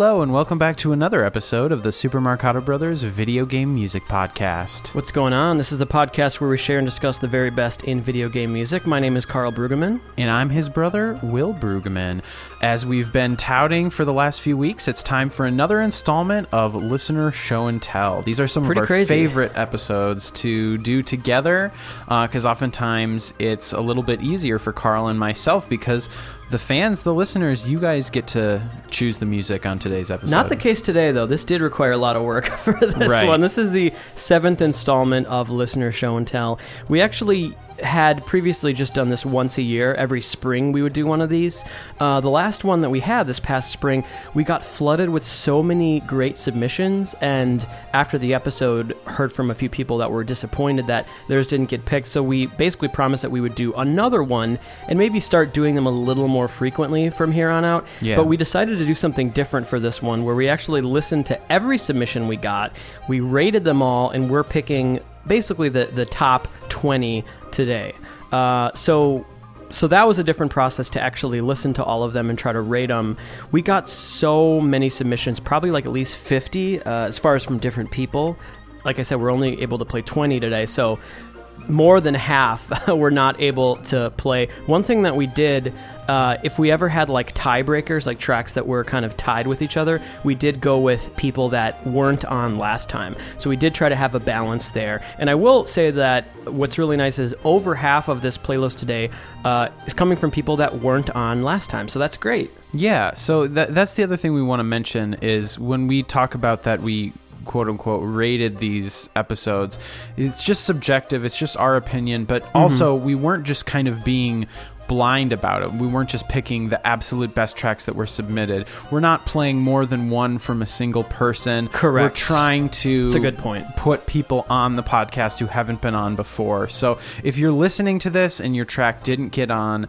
Hello, and welcome back to another episode of the Super Marcato Brothers Video Game Music Podcast. What's going on? This is the podcast where we share and discuss the very best in video game music. My name is Karl Brueggemann. And I'm his brother, Will Brueggemann. As we've been touting for the last few weeks, it's time for another installment of Listener Show and Tell. These are some Pretty of our crazy. favorite episodes to do together uh, because oftentimes it's a little bit easier for Carl and myself because the fans, the listeners, you guys get to choose the music on today's episode. Not the case today, though. This did require a lot of work for this Right. one. This is the seventh installment of Listener Show and Tell. We actually had previously just done this once a year. Every spring, we would do one of these. Uh, the last one that we had this past spring, we got flooded with so many great submissions. And after the episode, heard from a few people that were disappointed that theirs didn't get picked. So we basically promised that we would do another one and maybe start doing them a little more frequently from here on out. Yeah. But we decided to do something different for this one where we actually listened to every submission we got. We rated them all, and we're picking basically the, the top 20 today. Uh, so. So that was a different process to actually listen to all of them and try to rate them. We got so many submissions, probably like at least 50, uh, as far as from different people. Like I said, we're only able to play 20 today, so more than half were not able to play. One thing that we did, uh, if we ever had like tiebreakers, like tracks that were kind of tied with each other, we did go with people that weren't on last time. So we did try to have a balance there. And I will say that what's really nice is over half of this playlist today uh, is coming from people that weren't on last time. So that's great. Yeah, so that, that's the other thing we want to mention is when we talk about that we quote unquote rated these episodes, it's just subjective, it's just our opinion, but Mm-hmm. also we weren't just kind of being blind about it. We weren't just picking the absolute best tracks that were submitted. We're not playing more than one from a single person. Correct. We're trying to It's a good point. put people on the podcast who haven't been on before. So if you're listening to this and your track didn't get on,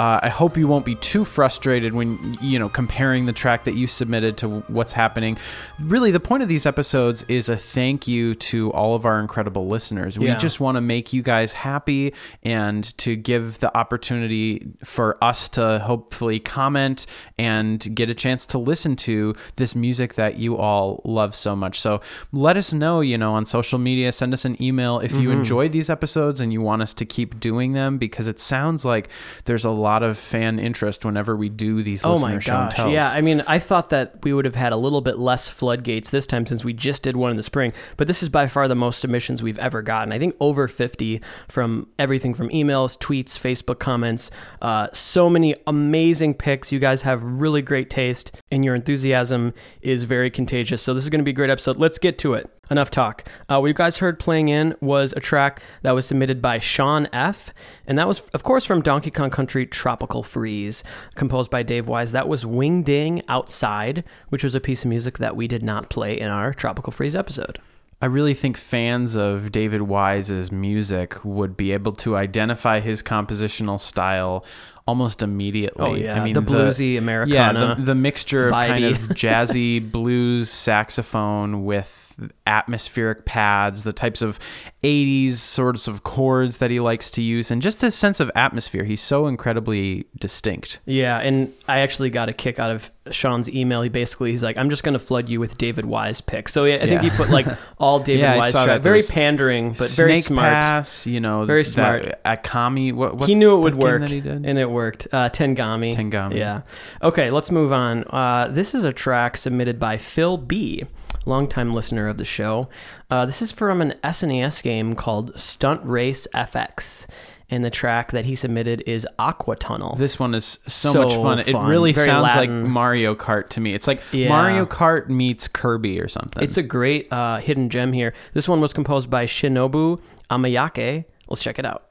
uh, I hope you won't be too frustrated when you know comparing the track that you submitted to what's happening. Really, the point of these episodes is a thank you to all of our incredible listeners. We Yeah. just want to make you guys happy and to give the opportunity for us to hopefully comment and get a chance to listen to this music that you all love so much. So let us know, you know, on social media, send us an email if Mm-hmm. you enjoy these episodes and you want us to keep doing them because it sounds like there's a lot of fan interest whenever we do these Oh my gosh. tells. Yeah, I mean, I thought that we would have had a little bit less floodgates this time since we just did one in the spring, but this is by far the most submissions we've ever gotten. I think over 50 from everything from emails, tweets, Facebook comments. Uh, so many amazing picks. You guys have really great taste, and your enthusiasm is very contagious. So this is going to be a great episode. Let's get to it. Enough talk. Uh, what you guys heard playing in was a track that was submitted by Sean F. And that was, of course, from Donkey Kong Country Tropical Freeze, composed by Dave Wise. That was Wing Ding Outside, which was a piece of music that we did not play in our Tropical Freeze episode. I really think fans of David Wise's music would be able to identify his compositional style almost immediately. Oh, yeah. I mean The bluesy Yeah, Americana the, the mixture of kind of jazzy blues saxophone with atmospheric pads, the types of 80s sorts of chords that he likes to use, and just this sense of atmosphere. He's so incredibly distinct. Yeah, and I actually got a kick out of Sean's email. He basically he's like, "I'm just going to flood you with David Wise picks." So yeah, I think Yeah. he put like all David Yeah, Wise saw track. that. Very pandering, but Snake very smart. Pass, you know, Very that smart. Akami, what, what's he knew it would work, that he did? and it worked. Uh, Tengami. Tengami. Yeah. Okay, let's move on. Uh, this is a track submitted by Phil B, longtime listener of the show. Uh, this is from an SNES game called Stunt Race FX, and the track that he submitted is Aqua Tunnel. This one is so, So much fun. It really Very sounds Latin. like Mario Kart to me. It's like Yeah. Mario Kart meets Kirby or something. It's a great uh, hidden gem here. This one was composed by Shinobu Amayake. Let's check it out.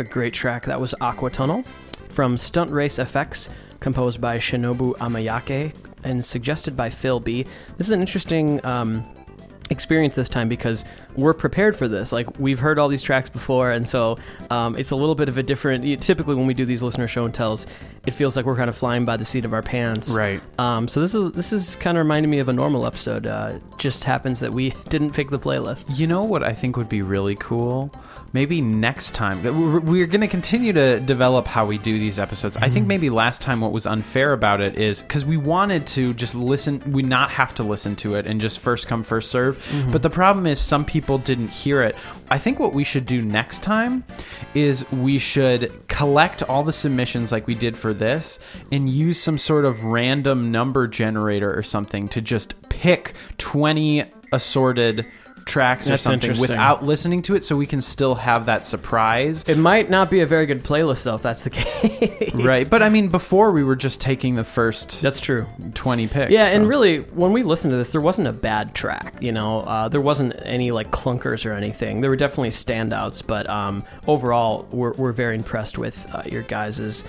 A great track. That was Aqua Tunnel from Stunt Race FX, composed by Shinobu Amayake and suggested by Phil B. This is an interesting um, experience this time because we're prepared for this. Like we've heard all these tracks before, and so um, it's a little bit of a different. Typically, when we do these listener show and tells, it feels like we're kind of flying by the seat of our pants. Right. Um, so this is this is kind of reminding me of a normal episode. Uh, just happens that we didn't pick the playlist. You know what I think would be really cool? Maybe next time. We're, going to continue to develop how we do these episodes. I think mm-hmm. maybe last time what was unfair about it is because we wanted to just listen, we not have to listen to it and just first come, first serve. Mm-hmm. But the problem is some people didn't hear it. I think what we should do next time is we should collect all the submissions like we did for this and use some sort of random number generator or something to just pick 20 assorted tracks or That's something interesting. without listening to it so we can still have that surprise. It might not be a very good playlist though, if that's the case. Right. But I mean before we were just taking the first That's true. 20 picks. Yeah, and really, when we listened to this, there wasn't a bad track. You know, uh, there wasn't any like clunkers or anything. There were definitely standouts, but um, overall, we're, we're very impressed with uh, your guys' suggestions.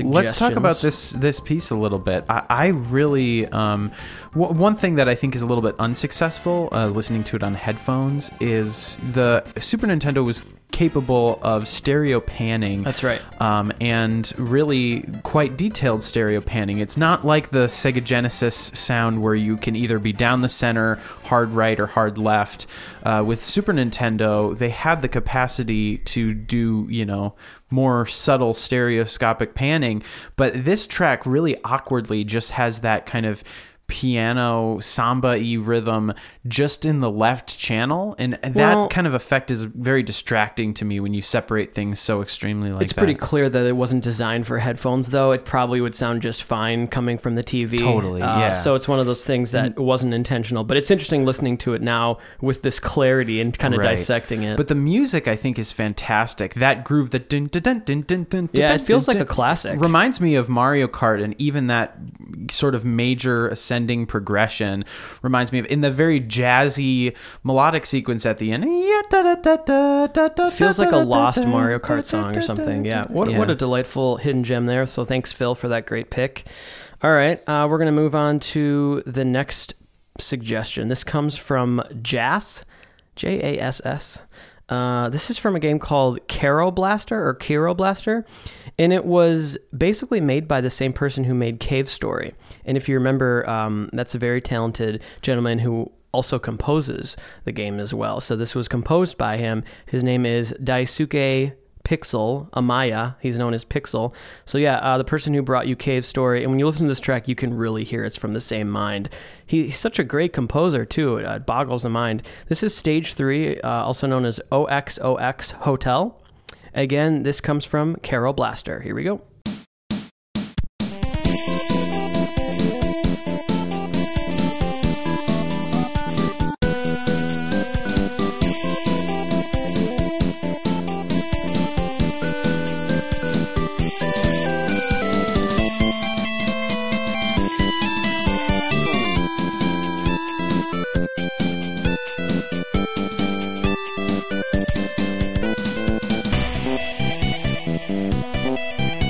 Let's talk about this this piece a little bit. I, I really um, w- one thing that I think is a little bit unsuccessful uh, listening to it on headphones is the Super Nintendo was capable of stereo panning. That's right. Um, and really quite detailed stereo panning. It's not like the Sega Genesis sound where you can either be down the center, hard right, or hard left. Uh, with Super Nintendo, they had the capacity to do, you know, more subtle stereoscopic panning. But this track really awkwardly just has that kind of piano samba y rhythm just in the left channel and that Well- kind of effect is very distracting to me when you separate things so extremely like It's that. pretty clear that it wasn't designed for headphones, though. It probably would sound just fine coming from the TV. Totally, Uh, yeah. So it's one of those things that wasn't intentional, but it's interesting listening to it now with this clarity and kind of Right. dissecting it. But the music, I think, is fantastic. That groove, that dun dun dun dun dun dun. Yeah, dun, it feels dun, like a classic. Reminds me of Mario Kart, and even that sort of major ascending progression reminds me of in the very jazzy melodic sequence at the end. feels like a lost Mario Kart song or something. Yeah. What, what a delightful hidden gem there. So thanks, Phil, for that great pick. All right. Uh, we're going to move on to the next suggestion. This comes from Jass, J A S S. Uh, this is from a game called Caro Blaster or Kiro Blaster, and it was basically made by the same person who made Cave Story. And if you remember, um, that's a very talented gentleman who also composes the game as well. So this was composed by him. His name is Daisuke Pixel Amaya. He's known as Pixel. So yeah, uh, the person who brought you Cave Story, and when you listen to this track, you can really hear it's from the same mind. He, he's such a great composer too. It uh, boggles the mind. This is Stage Three, uh, also known as OXOX Hotel. Again, this comes from Carol Blaster. Here we go. you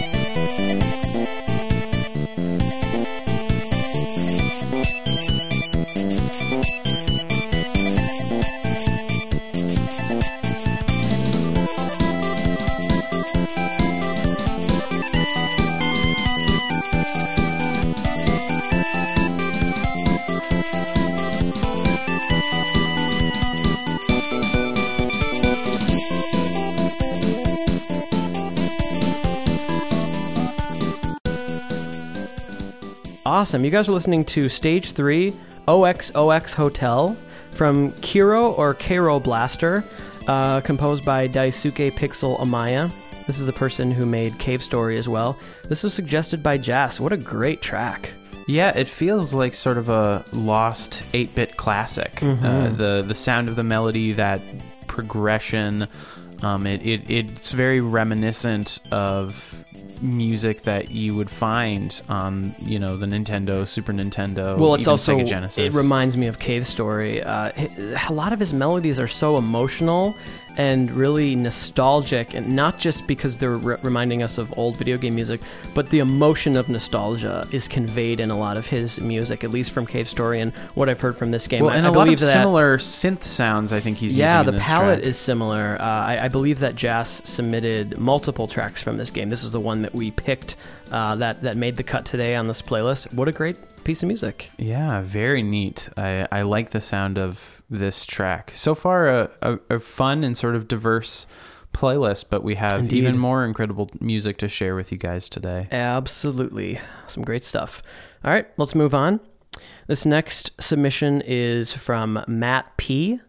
Awesome. You guys are listening to Stage 3 OXOX Hotel from Kiro or Cairo Blaster, uh, composed by Daisuke Pixel Amaya. This is the person who made Cave Story as well. This was suggested by Jazz. What a great track. Yeah, it feels like sort of a lost 8-bit classic. Mm-hmm. Uh, the the sound of the melody, that progression, um, it, it it's very reminiscent of music that you would find on you know the Nintendo, Super Nintendo, Well, it's also Sega Genesis. it reminds me of Cave Story. Uh, a lot of his melodies are so emotional and really nostalgic, and not just because they're re- reminding us of old video game music, but the emotion of nostalgia is conveyed in a lot of his music, at least from Cave Story and what I've heard from this game. Well, I, and I a lot believe of that, similar synth sounds. I think he's yeah, using the in this palette track. is similar. Uh, I, I believe that Jas submitted multiple tracks from this game. This is the one that we picked uh, that that made the cut today on this playlist. What a great piece of music! Yeah, very neat. I, I like the sound of this track. So far, a, a, a fun and sort of diverse playlist, but we have Indeed. even more incredible music to share with you guys today. Absolutely, some great stuff. All right, let's move on. This next submission is from Matt P,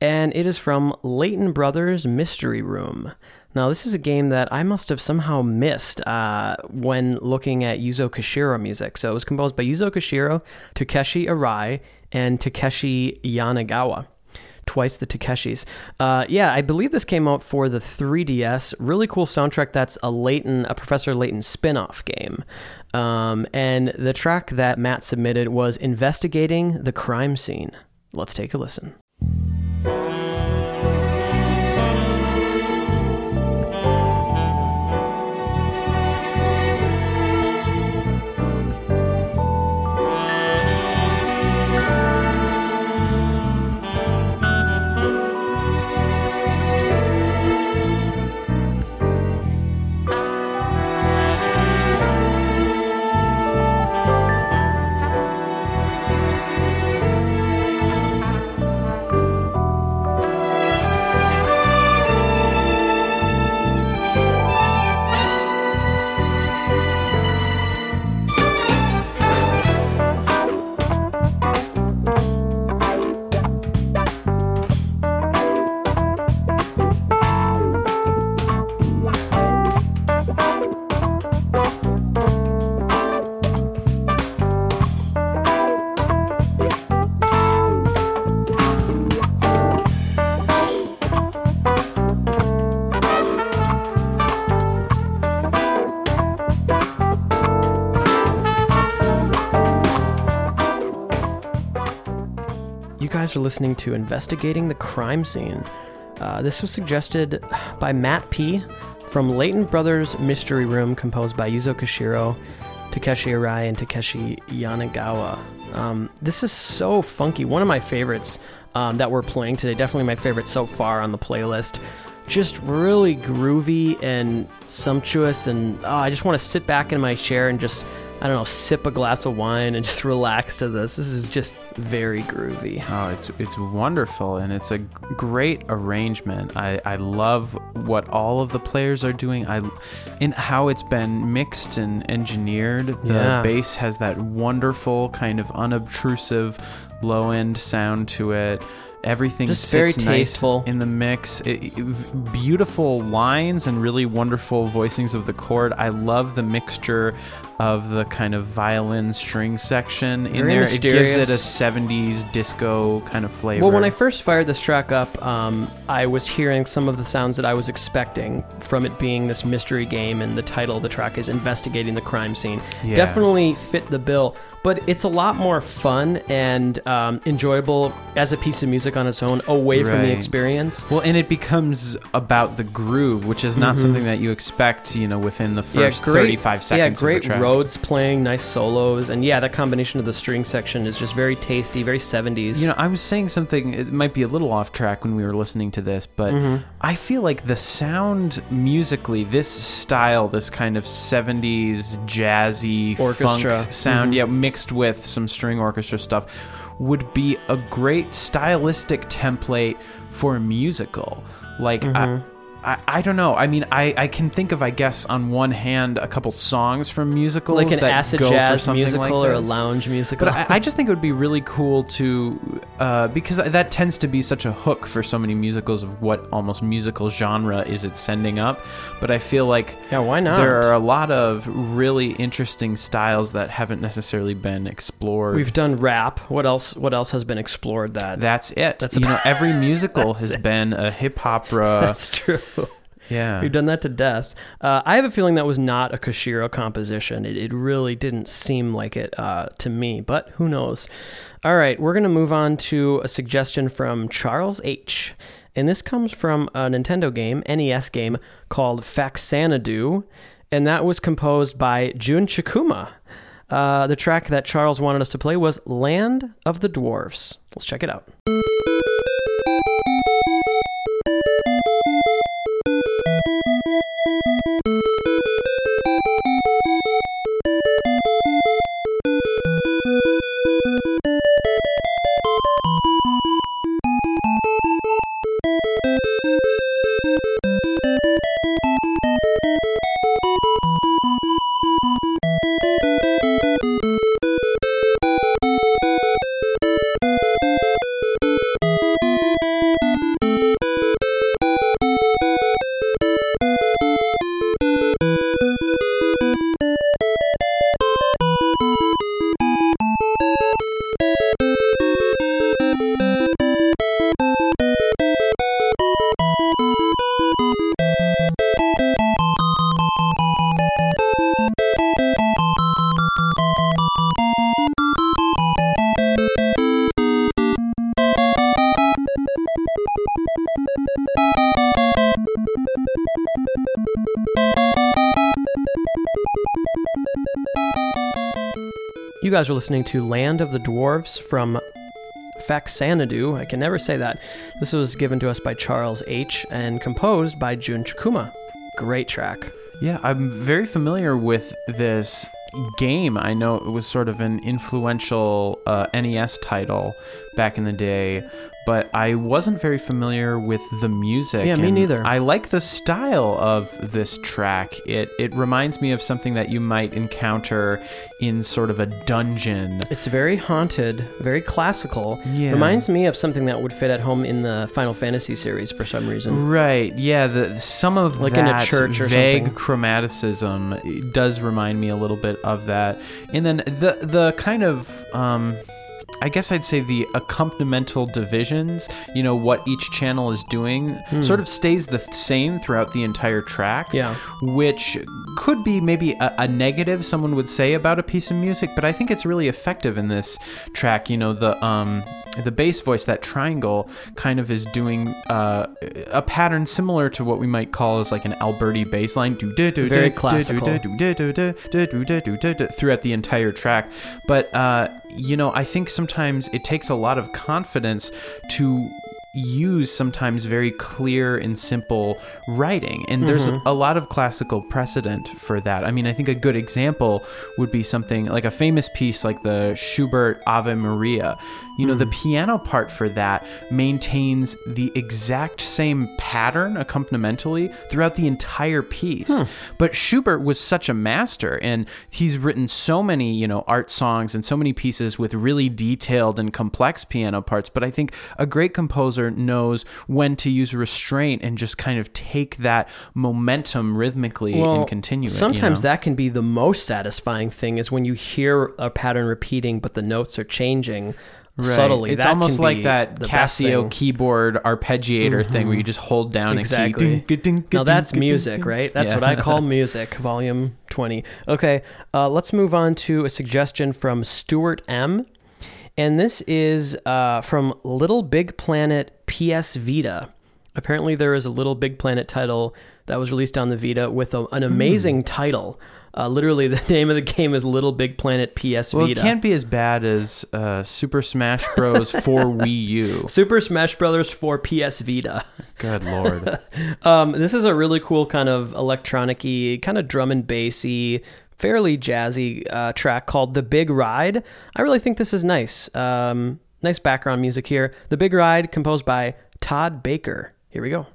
and it is from Layton Brothers Mystery Room. Now, this is a game that I must have somehow missed uh, when looking at Yuzo Koshiro music. So it was composed by Yuzo Koshiro, Takeshi Arai, and Takeshi Yanagawa. Twice the Takeshis. Uh, yeah, I believe this came out for the 3DS. Really cool soundtrack. That's a Layton, a Professor Layton spin-off game. Um, and the track that Matt submitted was "Investigating the Crime Scene." Let's take a listen. Guys are listening to Investigating the Crime Scene. Uh, this was suggested by Matt P. from Layton Brothers Mystery Room, composed by Yuzo Koshiro, Takeshi Arai, and Takeshi Yanagawa. Um, this is so funky. One of my favorites um, that we're playing today. Definitely my favorite so far on the playlist. Just really groovy and sumptuous, and oh, I just want to sit back in my chair and just I don't know, sip a glass of wine and just relax to this. This is just very groovy. Oh, it's it's wonderful and it's a great arrangement. I, I love what all of the players are doing. I in how it's been mixed and engineered. The Yeah. bass has that wonderful kind of unobtrusive low end sound to it. Everything Just very nice tasteful. in the mix. It- it- beautiful lines and really wonderful voicings of the chord. I love the mixture of the kind of violin string section in Very there. It gives it a 70s disco kind of flavor. Well, when I first fired this track up, um, I was hearing some of the sounds that I was expecting from it being this mystery game, and the title of the track is Investigating the Crime Scene. Yeah. Definitely fit the bill, but it's a lot more fun and um, enjoyable as a piece of music on its own, away from the experience. well, and it becomes about the groove, which is not something that you expect, you know, within the first 35 seconds Yeah, great. Rhodes playing, nice solos, and yeah, that combination of the string section is just very tasty, very 70s. You know, I was saying something, it might be a little off track when we were listening to this, but Mm-hmm. I feel like the sound musically, this style, this kind of 70s jazzy Orchestra. funk sound, Mhm. yeah, mixed with some string orchestra stuff, would be a great stylistic template for a musical. Like, Mm-hmm. I, I, don't know. I mean, I, I can think of, I guess, on one hand, a couple songs from musicals like an that acid go jazz something musical like or a lounge musical. But I, I just think it would be really cool to, uh, because that tends to be such a hook for so many musicals of what almost musical genre is it sending up. But I feel like yeah, why not? there are a lot of really interesting styles that haven't necessarily been explored. We've done rap. What else? What else has been explored? That that's it. That's you know, every musical has it. been a hip opera. that's true. Yeah. We've done that to death. Uh, I have a feeling that was not a Koshiro composition. It, it really didn't seem like it uh, to me, but who knows? All right, we're going to move on to a suggestion from Charles H. And this comes from a Nintendo game, NES game, called Faxanadu. And that was composed by Jun Chikuma. Uh, the track that Charles wanted us to play was Land of the Dwarfs. Let's check it out. Guys are listening to Land of the Dwarves from Faxanadu. I can never say that. This was given to us by Charles H. and composed by Jun Chikuma. Great track. Yeah, I'm very familiar with this game. I know it was sort of an influential uh, NES title back in the day, but I wasn't very familiar with the music. Yeah, me neither. I like the style of this track. It it reminds me of something that you might encounter in sort of a dungeon. It's very haunted, very classical. Yeah. Reminds me of something that would fit at home in the Final Fantasy series for some reason. Right. Yeah. The some of Like in a church or vague something. chromaticism does remind me a little bit of that. And then the the kind of um, I guess I'd say the accompanimental divisions, you know, what each channel is doing, mm. sort of stays the same throughout the entire track. Yeah. Which could be maybe a, a, negative someone would say about a piece of music, but I think it's really effective in this track. You know, the um, the bass voice, that triangle, kind of is doing uh, a pattern similar to what we might call as like an Alberti bass line. Very classical. Throughout the entire track. But, uh, you know, I think sometimes it takes a lot of confidence to use sometimes very clear and simple writing. And there's a, a lot of classical precedent for that. I mean i think a good example would be something like a famous piece like the schubert ave maria you know the hmm. piano part for that maintains the exact same pattern accompanimentally throughout the entire piece. But schubert was such a master and he's written so many you know art songs and so many pieces with really detailed and complex piano parts but i think a great composer knows when to use restraint and just kind of take that momentum rhythmically and continue it, you Sometimes know? that can be the most satisfying thing is when you hear a pattern repeating, but the notes are changing Right. subtly. It's That almost like that Casio keyboard arpeggiator thing where you just hold down Exactly. a key. Ding, ding, Now that's music, right? That's Yeah. what I call music, volume 20. Okay, uh, let's move on to a suggestion from Stuart M. And this is uh, from Little Big Planet PS Vita. Apparently, there is a Little Big Planet title that was released on the Vita with a, Hmm. an amazing title. Uh, literally, the name of the game is Little Big Planet PS Vita. Well, it can't be as bad as uh, Super Smash Bros. for Wii U. Super Smash Brothers for PS Vita. Good lord. Um, this is a really cool kind of electronic-y, kind of drum and bassy, fairly jazzy uh, track called "The Big Ride." I really think this is nice. Um, nice background music here. "The Big Ride," composed by Todd Baker. Here we go.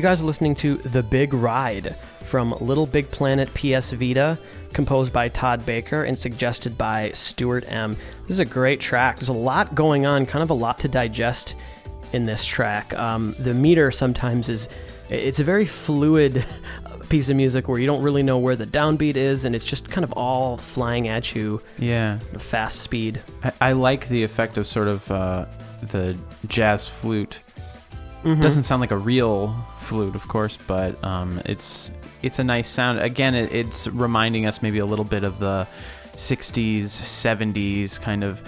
You guys are listening to The Big Ride from Little Big Planet PS Vita, composed by Todd Baker and suggested by Stuart M. This is a great track. There's a lot going on, kind of a lot to digest in this track. Um, the meter sometimes is it's a very fluid piece of music where you don't really know where the downbeat is, and it's just kind of all flying at you Yeah. at a fast speed. I, I like the effect of sort of uh, the jazz flute. Mhm. Doesn't sound like a real flute, of course, but um, it's it's a nice sound. Again, it, it's reminding us maybe a little bit of the '60s, '70s kind of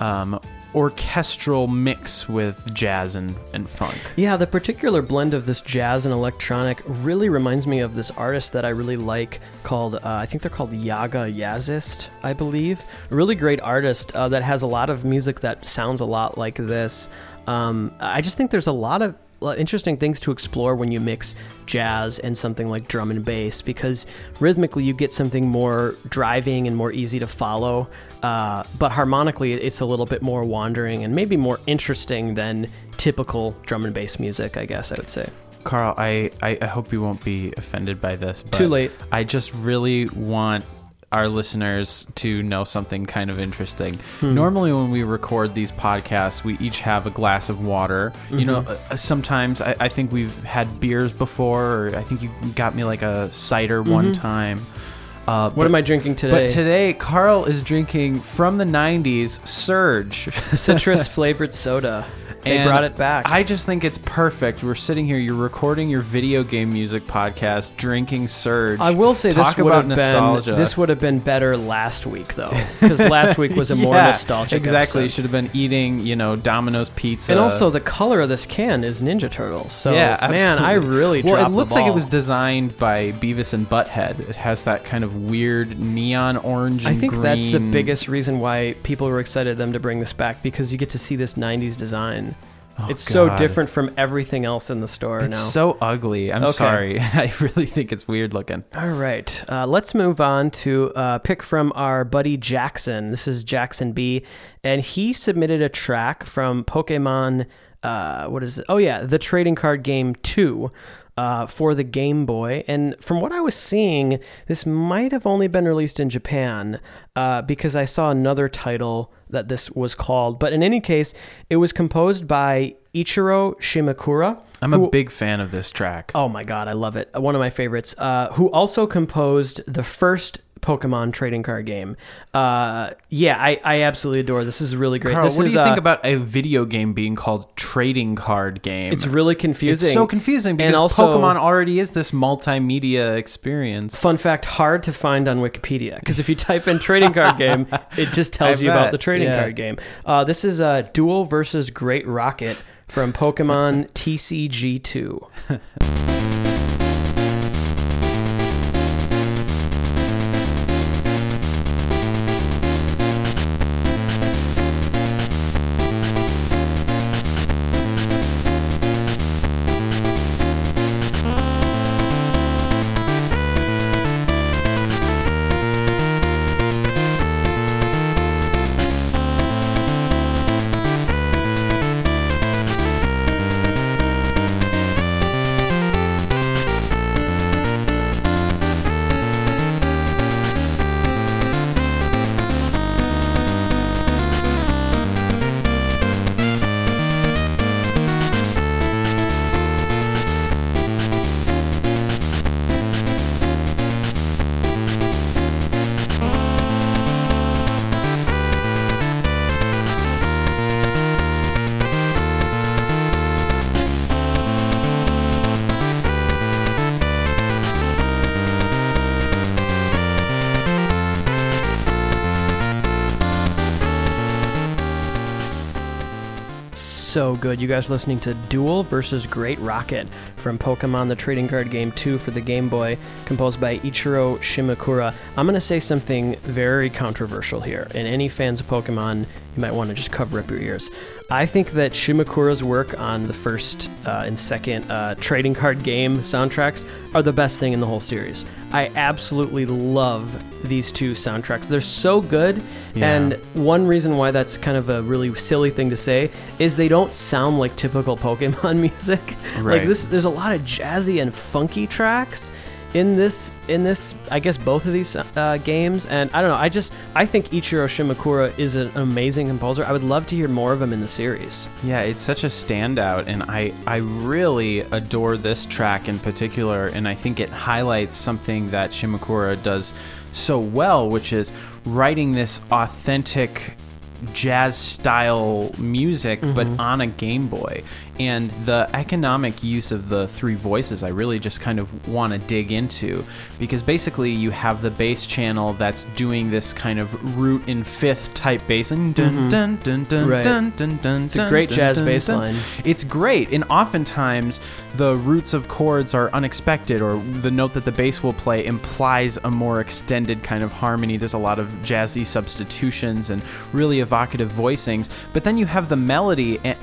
um, orchestral mix with jazz and, and funk. Yeah, the particular blend of this jazz and electronic really reminds me of this artist that I really like called, uh, I think they're called Jaga Jazzist, I believe. A really great artist uh, that has a lot of music that sounds a lot like this. Um, I just think there's a lot of interesting things to explore when you mix jazz and something like drum and bass because rhythmically you get something more driving and more easy to follow uh, but harmonically it's a little bit more wandering and maybe more interesting than typical drum and bass music i guess i would say Karl, I, I, I hope you won't be offended by this. But Too late. I just really want our listeners to know something kind of interesting. Hmm. Normally, when we record these podcasts, we each have a glass of water. You know, Mm-hmm. uh, sometimes I, I think we've had beers before, or I think you got me like a cider one time. Uh, Mm-hmm. what am i drinking today But today, Karl is drinking from the 90s Surge. citrus flavored soda they And brought it back I just think it's perfect. We're sitting here, you're recording your video game music podcast, drinking Surge. I will say Talk this would about have nostalgia. been this would have been better last week though because last week was a more Yeah, nostalgic Exactly. You episode. should have been eating, you know, Domino's pizza. and also the color of this can is Ninja Turtles. So yeah, man, I really well. It looks like it was designed by Beavis and Butthead. It has that kind of weird neon orange. I think that's the biggest reason why people were excited them to bring this back because you get to see this '90s design. Oh, it's so different from everything else in the store It's now. so ugly. I'm Okay. sorry. I really think it's weird looking. All right, uh, let's move on to uh, pick from our buddy Jackson. This is Jackson B, and he submitted a track from Pokemon. Uh, what is it? Oh yeah, the trading card game two. Uh, for the Game Boy, and from what I was seeing, this might have only been released in Japan uh, because I saw another title that this was called. But in any case, it was composed by Ichiro Shimakura. I'm who- a big fan of this track. Oh my god, I love it. One of my favorites. Uh, who also composed the first Pokemon trading card game. Uh, yeah, I, I absolutely adore. This is really great. Karl, this what is do you think uh, about a video game being called trading card game? It's really confusing. It's so confusing because also- Pokemon already is this multimedia experience. Fun fact: hard to find on Wikipedia because if you type in trading card game, it just tells I you about the trading yeah. card game. Uh, this is uh, Duel versus Great Rocket from Pokemon TCG two. good. You guys listening to Duel versus Great Rocket from Pokemon the Trading Card Game 2 for the Game Boy, composed by Ichiro Shimakura. I'm going to say something very controversial here, and any fans of Pokemon, you might want to just cover up your ears. I think that Shimakura's work on the first uh, and second uh, trading card game soundtracks are the best thing in the whole series. I absolutely love these two soundtracks. They're so good, Yeah. and one reason why that's kind of a really silly thing to say is they don't sound like typical Pokemon music. Right. Like this, there's a lot of jazzy and funky tracks in this in this I guess both of these uh, games. And I don't know I just I think Ichiro Shimakura is an amazing composer. I would love to hear more of him in the series. Yeah, it's such a standout, and I, I really adore this track in particular, and I think it highlights something that Shimakura does so well, which is writing this authentic jazz style music, but on a Game Boy. And the economic use of the three voices, I really just kind of want to dig into because basically you have the bass channel that's doing this kind of root in fifth type bass. and Dun, mm-hmm. dun, dun, dun, Right. dun, dun, dun, It's a great jazz bass line. It's great, and oftentimes the roots of chords are unexpected, or the note that the bass will play implies a more extended kind of harmony. There's a lot of jazzy substitutions and really evocative voicings, but then you have the melody, and,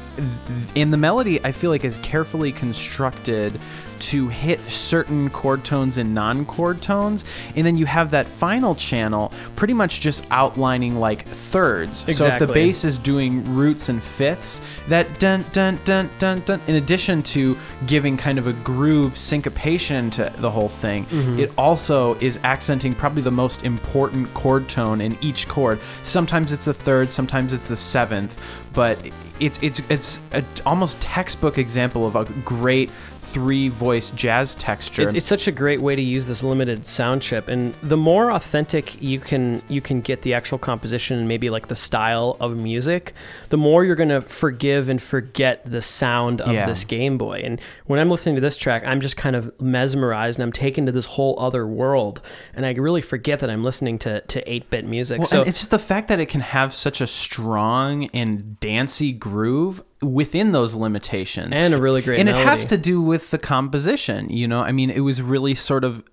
and the melody I feel like is carefully constructed to hit certain chord tones and non-chord tones and then you have that final channel pretty much just outlining like thirds. Exactly. so if the bass is doing roots and fifths that dun dun dun dun dun in addition to giving kind of a groove syncopation to the whole thing mm-hmm. it also is accenting probably the most important chord tone in each chord. Sometimes it's the third sometimes it's the seventh but it's it's it's a almost textbook example of a great three voice jazz texture It's, it's such a great way to use this limited sound chip, and the more authentic you can you can get the actual composition and maybe like the style of music, the more you're gonna forgive and forget the sound of Yeah. this Game Boy. And when I'm listening to this track, I'm just kind of mesmerized and I'm taken to this whole other world, and I really forget that I'm listening to to eight bit music. Well, so it's just the fact that it can have such a strong and dancey groove within those limitations. And a really great And it has to do with the composition, you know? I mean, it was really sort of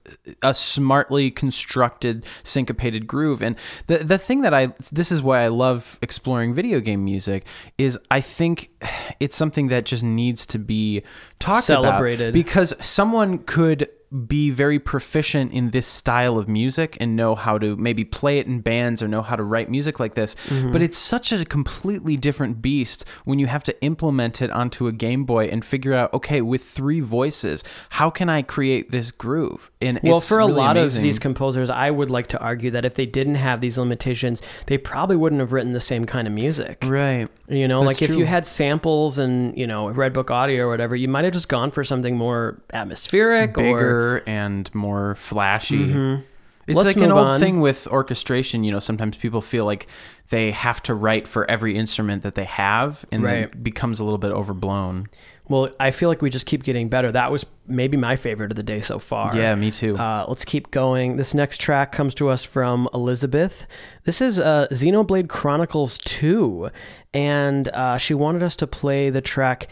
a smartly constructed syncopated groove. And the the thing that I this is why I love exploring video game music is I think it's something that just needs to be talked Celebrated. about because someone could be very proficient in this style of music and know how to maybe play it in bands or know how to write music like this. Mm-hmm. But it's such a completely different beast when you have to implement it onto a Game Boy and figure out, okay, with three voices, how can I create this groove? And Well, for a really lot amazing. of these composers, I would like to argue that if they didn't have these limitations, they probably wouldn't have written the same kind of music. right. You know, That's like if you had samples and, you know, Redbook audio or whatever, you might have just gone for something more atmospheric or and more flashy. It's Mm-hmm. Let's like an old on. thing with orchestration. You know, sometimes people feel like they have to write for every instrument that they have, and then Right. it becomes a little bit overblown. well, I feel like we just keep getting better. That was maybe my favorite of the day so far. Yeah, me too. Uh, let's keep going. This next track comes to us from Elizabeth. This is uh, Xenoblade Chronicles 2, and uh, she wanted us to play the track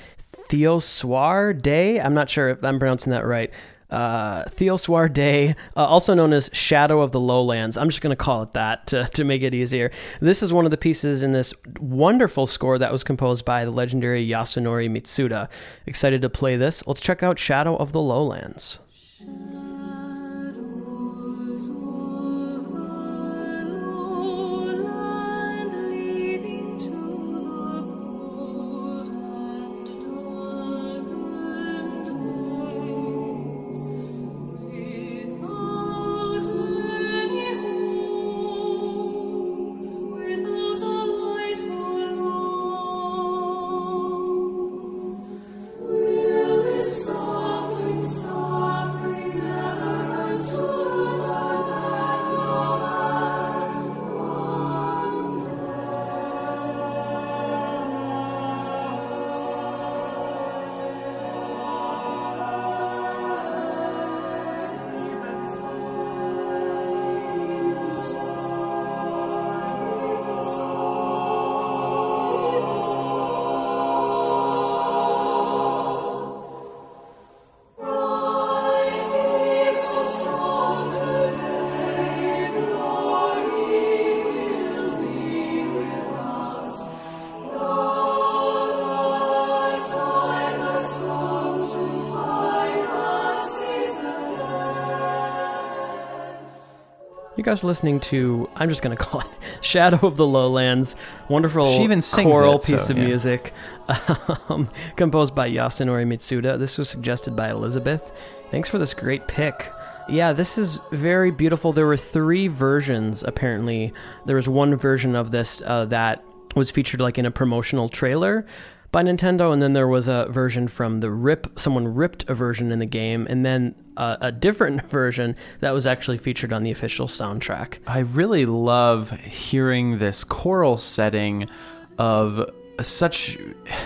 Theosoir Day. I'm not sure if I'm pronouncing that right. Uh, Theosoir Day, uh, also known as Shadow of the Lowlands. I'm just going to call it that to, to make it easier. This is one of the pieces in this wonderful score that was composed by the legendary Yasunori Mitsuda. Excited to play this. Let's check out Shadow of the Lowlands. Guys are listening to, I'm just going to call it Shadow of the Lowlands. Wonderful She even choral it, so, piece of yeah. music um, composed by Yasunori Mitsuda. This was suggested by Elizabeth. Thanks for this great pick. Yeah, this is very beautiful. There were three versions, apparently. There was one version of this uh, that was featured like in a promotional trailer by Nintendo, and then there was a version from the rip. Someone ripped a version in the game, and then uh, a different version that was actually featured on the official soundtrack. I really love hearing this choral setting of such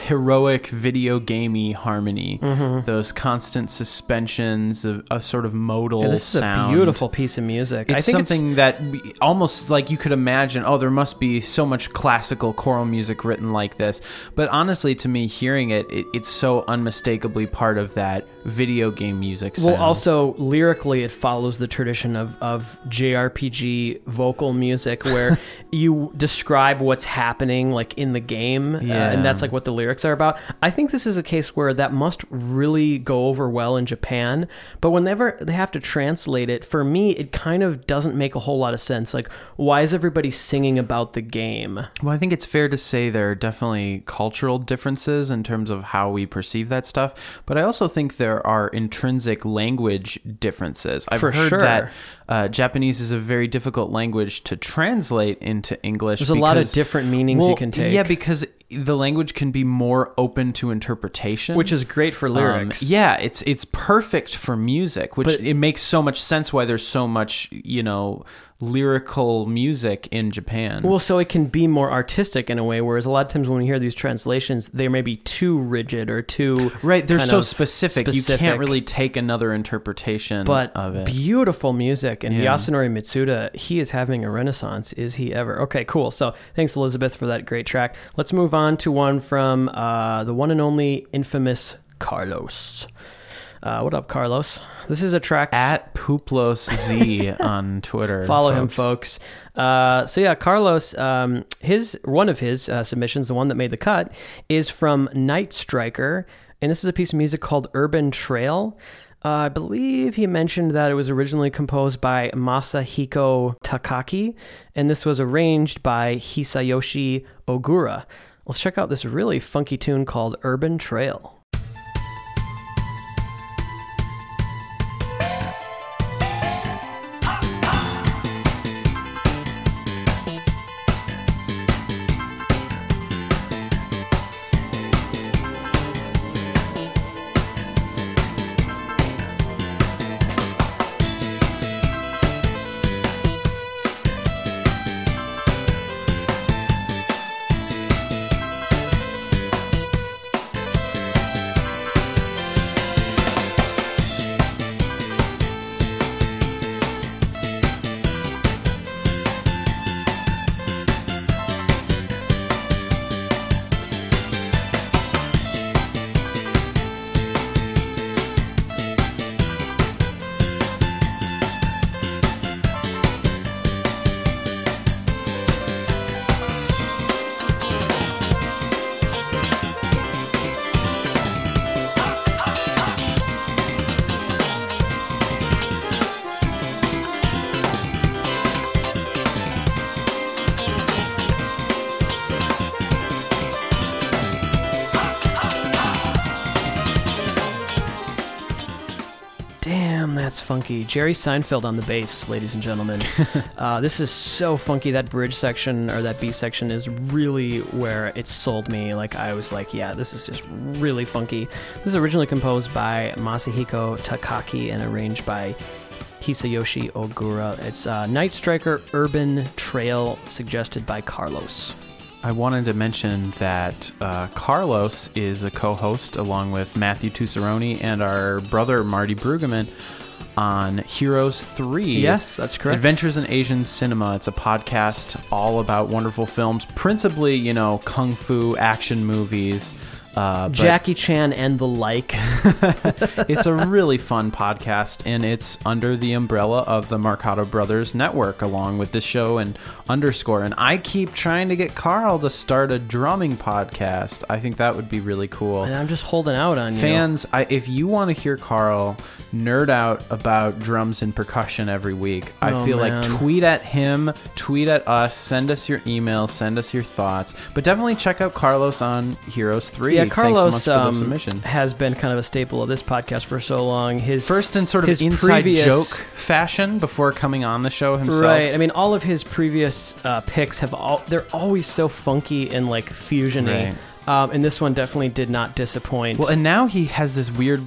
heroic video gamey harmony. Mm-hmm. Those constant suspensions of a sort of modal Yeah, this is sound. a beautiful piece of music. It's I think something that we, almost like you could imagine. Oh, there must be so much classical choral music written like this. But honestly, to me, hearing it, it it's so unmistakably part of that video game music. Well, also lyrically, it follows the tradition of, of JRPG vocal music, where you describe what's happening like in the game, uh, and that's like what the lyrics are about. I think this is a case where that must really go over well in Japan, but whenever they have to translate it, for me, it kind of doesn't make a whole lot of sense. Like, why is everybody singing about the game? Well, I think it's fair to say there are definitely cultural differences in terms of how we perceive that stuff, but I also think there are intrinsic language differences. I've For heard sure. that uh, Japanese is a very difficult language to translate into English. There's a lot of different meanings you can take. Yeah, because the language can be more open to interpretation, which is great for um, lyrics. yeah, it's it's perfect for music, which But- it makes so much sense why there's so much you know lyrical music in Japan. Well, so it can be more artistic in a way, whereas a lot of times when we hear these translations, they may be too rigid or too Right, they're so of specific. You can't really take another interpretation But of it. beautiful music, and Yeah. Yasunori Mitsuda, he is having a renaissance. Is he ever? Okay, cool. So thanks, Elizabeth, for that great track. Let's move on to one from uh, the one and only infamous Carlos. Uh, what up, Carlos? This is a track At Puplos Z on Twitter. Follow him, folks. Uh, so yeah, Carlos, um, his one of his uh, submissions, the one that made the cut, is from Night Striker, and this is a piece of music called Urban Trail. Uh, I believe he mentioned that it was originally composed by Masahiko Takaki, and this was arranged by Hisayoshi Ogura. Let's check out this really funky tune called Urban Trail. Funky. Jerry Seinfeld on the bass, ladies and gentlemen. uh, this is so funky. That bridge section or that B section is really where it sold me. Like, I was like, yeah, this is just really funky. This is originally composed by Masahiko Takaki and arranged by Hisayoshi Ogura. It's uh, Night Striker Urban Trail, suggested by Carlos. I wanted to mention that uh, Carlos is a co-host along with Matthew Tusseroni and our brother Marty Brueggemann on Heroes 3. Yes, that's correct. Adventures in Asian Cinema. It's a podcast all about wonderful films, principally, you know, kung fu action movies. Uh, Jackie Chan and the like. it's a really fun podcast, and it's under the umbrella of the Marcato Brothers Network, along with this show and Underscore. And I keep trying to get Karl to start a drumming podcast. I think that would be really cool. and I'm just holding out on you. Fans, I, if you want to hear Karl nerd out about drums and percussion every week, I Oh, feel man. like tweet at him, tweet at us, send us your email, send us your thoughts. But definitely check out Carlos on Heroes 3. Yeah, Thanks Carlos so much for the um, submission. has been kind of a staple of this podcast for so long. His First in sort of his inside previous- joke fashion before coming on the show himself. Right. I mean, all of his previous uh, picks have all they're always so funky and like fusiony. Right. Um, and this one definitely did not disappoint. Well, and now he has this weird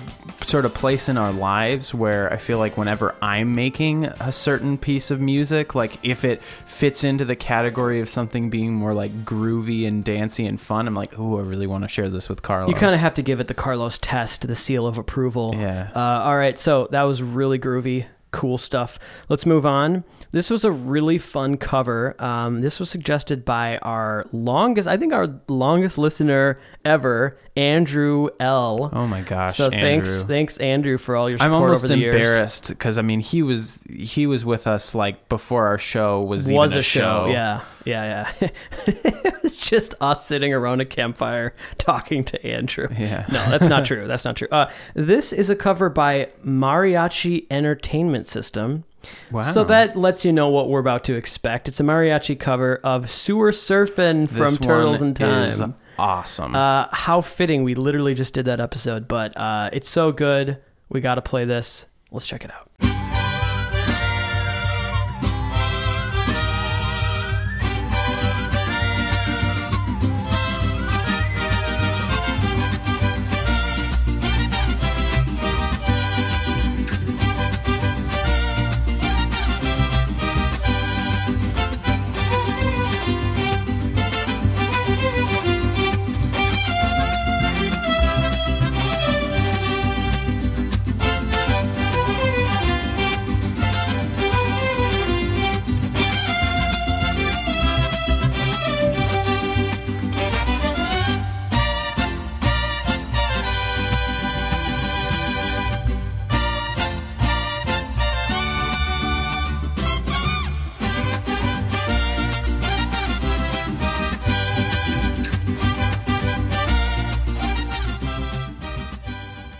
sort of place in our lives where I feel like whenever I'm making a certain piece of music, like if it fits into the category of something being more like groovy and dancey and fun, I'm like, oh, I really want to share this with Carlos. you kind of have to give it the Carlos test, the seal of approval. Yeah. Uh, all right. So that was really groovy. Cool stuff. Let's move on. This was a really fun cover. Um, this was suggested by our longest, I think, our longest listener ever, Andrew L. Oh my gosh. so thanks, Andrew. thanks, Andrew, for all your I'm support almost over the years. embarrassed because I mean he was he was with us like before our show was was even a show. Yeah, yeah, yeah. it was just us sitting around a campfire talking to Andrew. Yeah. No, that's not true. That's not true. Uh, this is a cover by Mariachi Entertainment System. Wow. So that lets you know what we're about to expect. It's a mariachi cover of Sewer Surfin' from Turtles in Time. Awesome. Uh, how fitting. We literally just did that episode, but uh, it's so good. We got to play this. Let's check it out.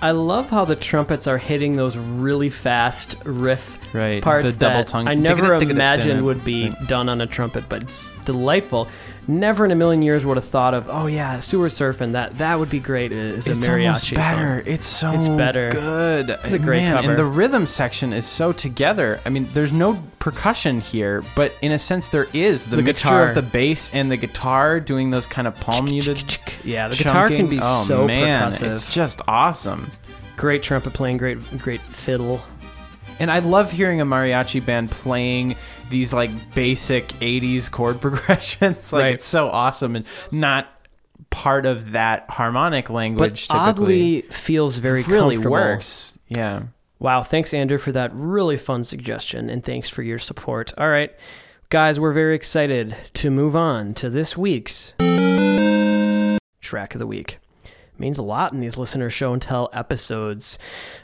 I love how the trumpets are hitting those really fast riff Right, parts the double that tongue- I never imagined would be done on a trumpet, but it's delightful. Never in a million years would have thought of, oh yeah, sewer surfing. That that would be great uh, as a it's mariachi better. song. It's so It's better. good. It's a great Man, cover. And the rhythm section is so together. I mean, there's no percussion here, but in a sense there is. The, The guitar. of the bass and the guitar doing those kind of palm muted. Yeah, the guitar can be oh, so man, percussive. It's just awesome. Great trumpet playing, great great fiddle. And I love hearing a mariachi band playing these like basic 80s chord progressions. like Right. it's so awesome and not part of that harmonic But language typically. oddly feels very really works. Yeah. Wow, thanks Andrew for that really fun suggestion and thanks for your support. All right. Guys, we're very excited to move on to this week's track of the week. Means a lot in these listener show and tell episodes.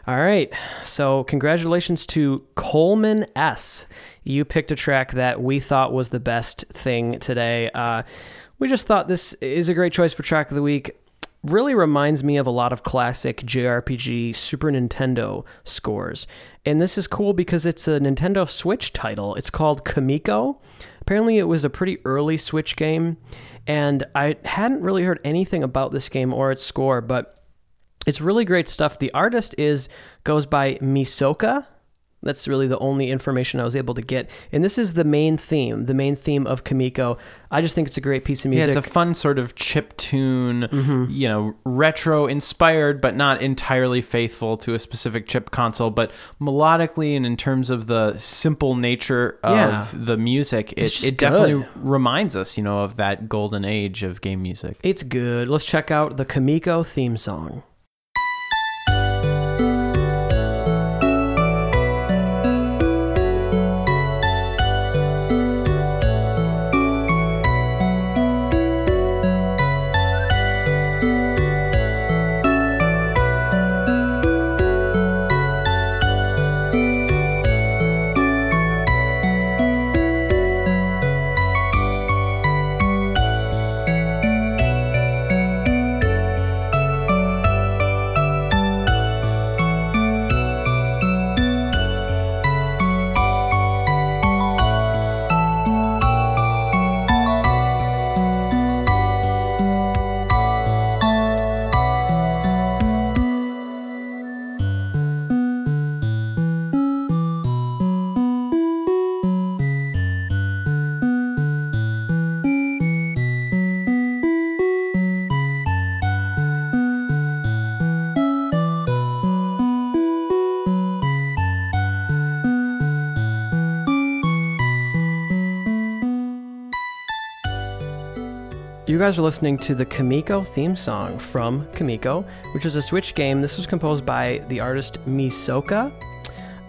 All right. So, congratulations to Coleman S. You picked a track that we thought was the best thing today. Uh, we just thought this is a great choice for track of the week really reminds me of a lot of classic JRPG Super Nintendo scores. And this is cool because it's a Nintendo Switch title. It's called Kamiko. Apparently, it was a pretty early Switch game, and I hadn't really heard anything about this game or its score, but it's really great stuff. The artist is goes by Misoka. That's really the only information I was able to get. And this is the main theme, the main theme of Kamiko. I just think it's a great piece of Yeah, music. it's a fun sort of chip tune, Mm-hmm. you know, retro inspired, but not entirely faithful to a specific chip console. But melodically and in terms of the simple nature of Yeah. the music, it, it definitely reminds us, you know, of that golden age of game music. It's good. Let's check out the Kamiko theme song. Guys are listening to the Kamiko theme song from Kamiko, which is a Switch game. This was composed by the artist Misoka,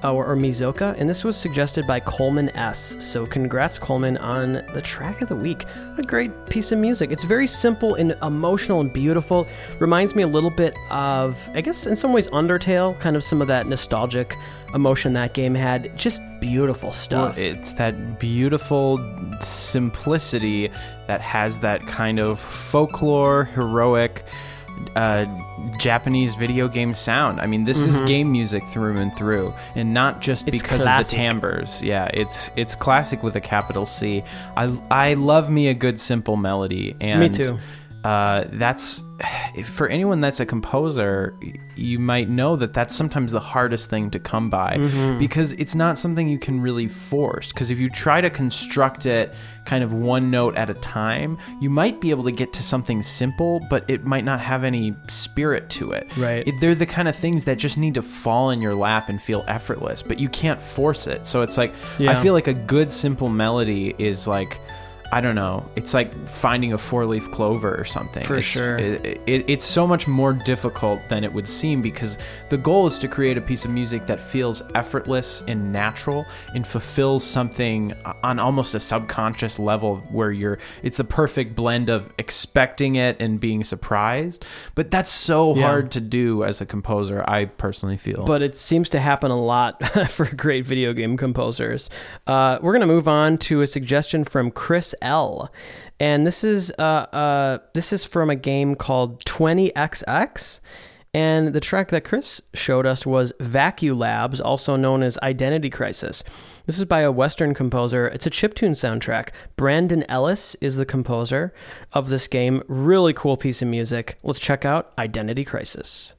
Uh, or, or Mizoka, and this was suggested by Coleman S. So, congrats, Coleman, on the track of the week. A great piece of music. It's very simple and emotional and beautiful. Reminds me a little bit of, I guess, in some ways, Undertale, kind of some of that nostalgic emotion that game had. Just beautiful Well, stuff. it's that beautiful simplicity that has that kind of folklore, heroic, uh, Japanese video game sound. I mean, this is game music through and through, and not just Mm-hmm. It's because classic. of the timbres. Yeah, it's it's classic with a capital C. I I love me a good simple melody, and Me too. Uh, that's for anyone that's a composer you might know that that's sometimes the hardest thing to come by Mm-hmm. because it's not something you can really force because if you try to construct it kind of one note at a time you might be able to get to something simple but it might not have any spirit to it Right. It- they're the kind of things that just need to fall in your lap and feel effortless but you can't force it so it's like Yeah. i feel like a good simple melody is like I don't know. It's like finding a four-leaf clover or something. For It's- sure. it, it, it's so much more difficult than it would seem because the goal is to create a piece of music that feels effortless and natural and fulfills something on almost a subconscious level where you're it's the perfect blend of expecting it and being surprised but that's so Yeah. hard to do as a composer i personally feel but it seems to happen a lot for great video game composers. Uh, we're going to move on to a suggestion from Chris L. And this is uh, uh, this is from a game called 20XX. And the track that Chris showed us was Vacu Labs, also known as Identity Crisis. This is by a Western composer. It's a chiptune soundtrack. Brandon Ellis is the composer of this game. Really cool piece of music. Let's check out Identity Crisis.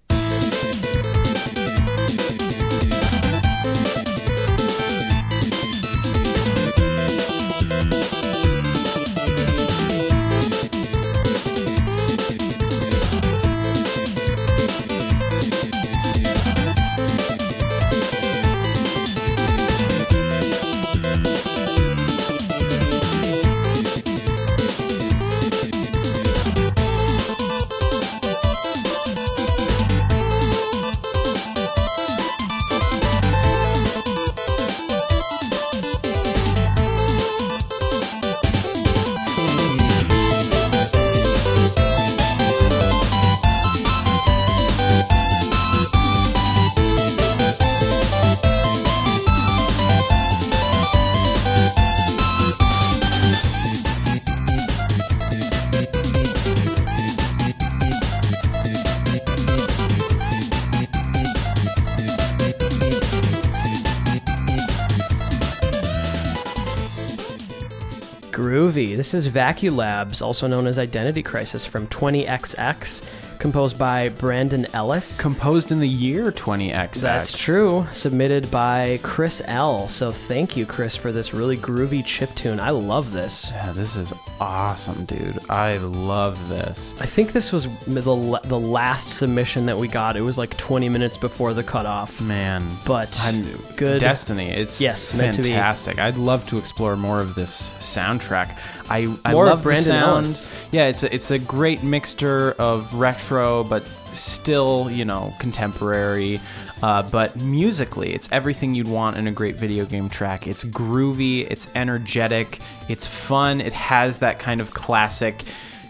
Is Vacu Labs, also known as Identity Crisis from 20XX, composed by Brandon Ellis. composed in the year 20XX. That's true. Submitted by Chris L. So thank you, Chris, for this really groovy chip tune. I love this. Yeah, this is awesome, dude. I love this. I think this was the, the last submission that we got. It was like 20 minutes before the cutoff. Man, But I'm, good. Destiny. It's Yes, meant to be. fantastic. I'd love to explore more of this soundtrack. I I More love the Brandon. Ellis. Yeah, it's a, it's a great mixture of retro, but still you know contemporary. Uh, but musically, it's everything you'd want in a great video game track. It's groovy, it's energetic, it's fun. It has that kind of classic.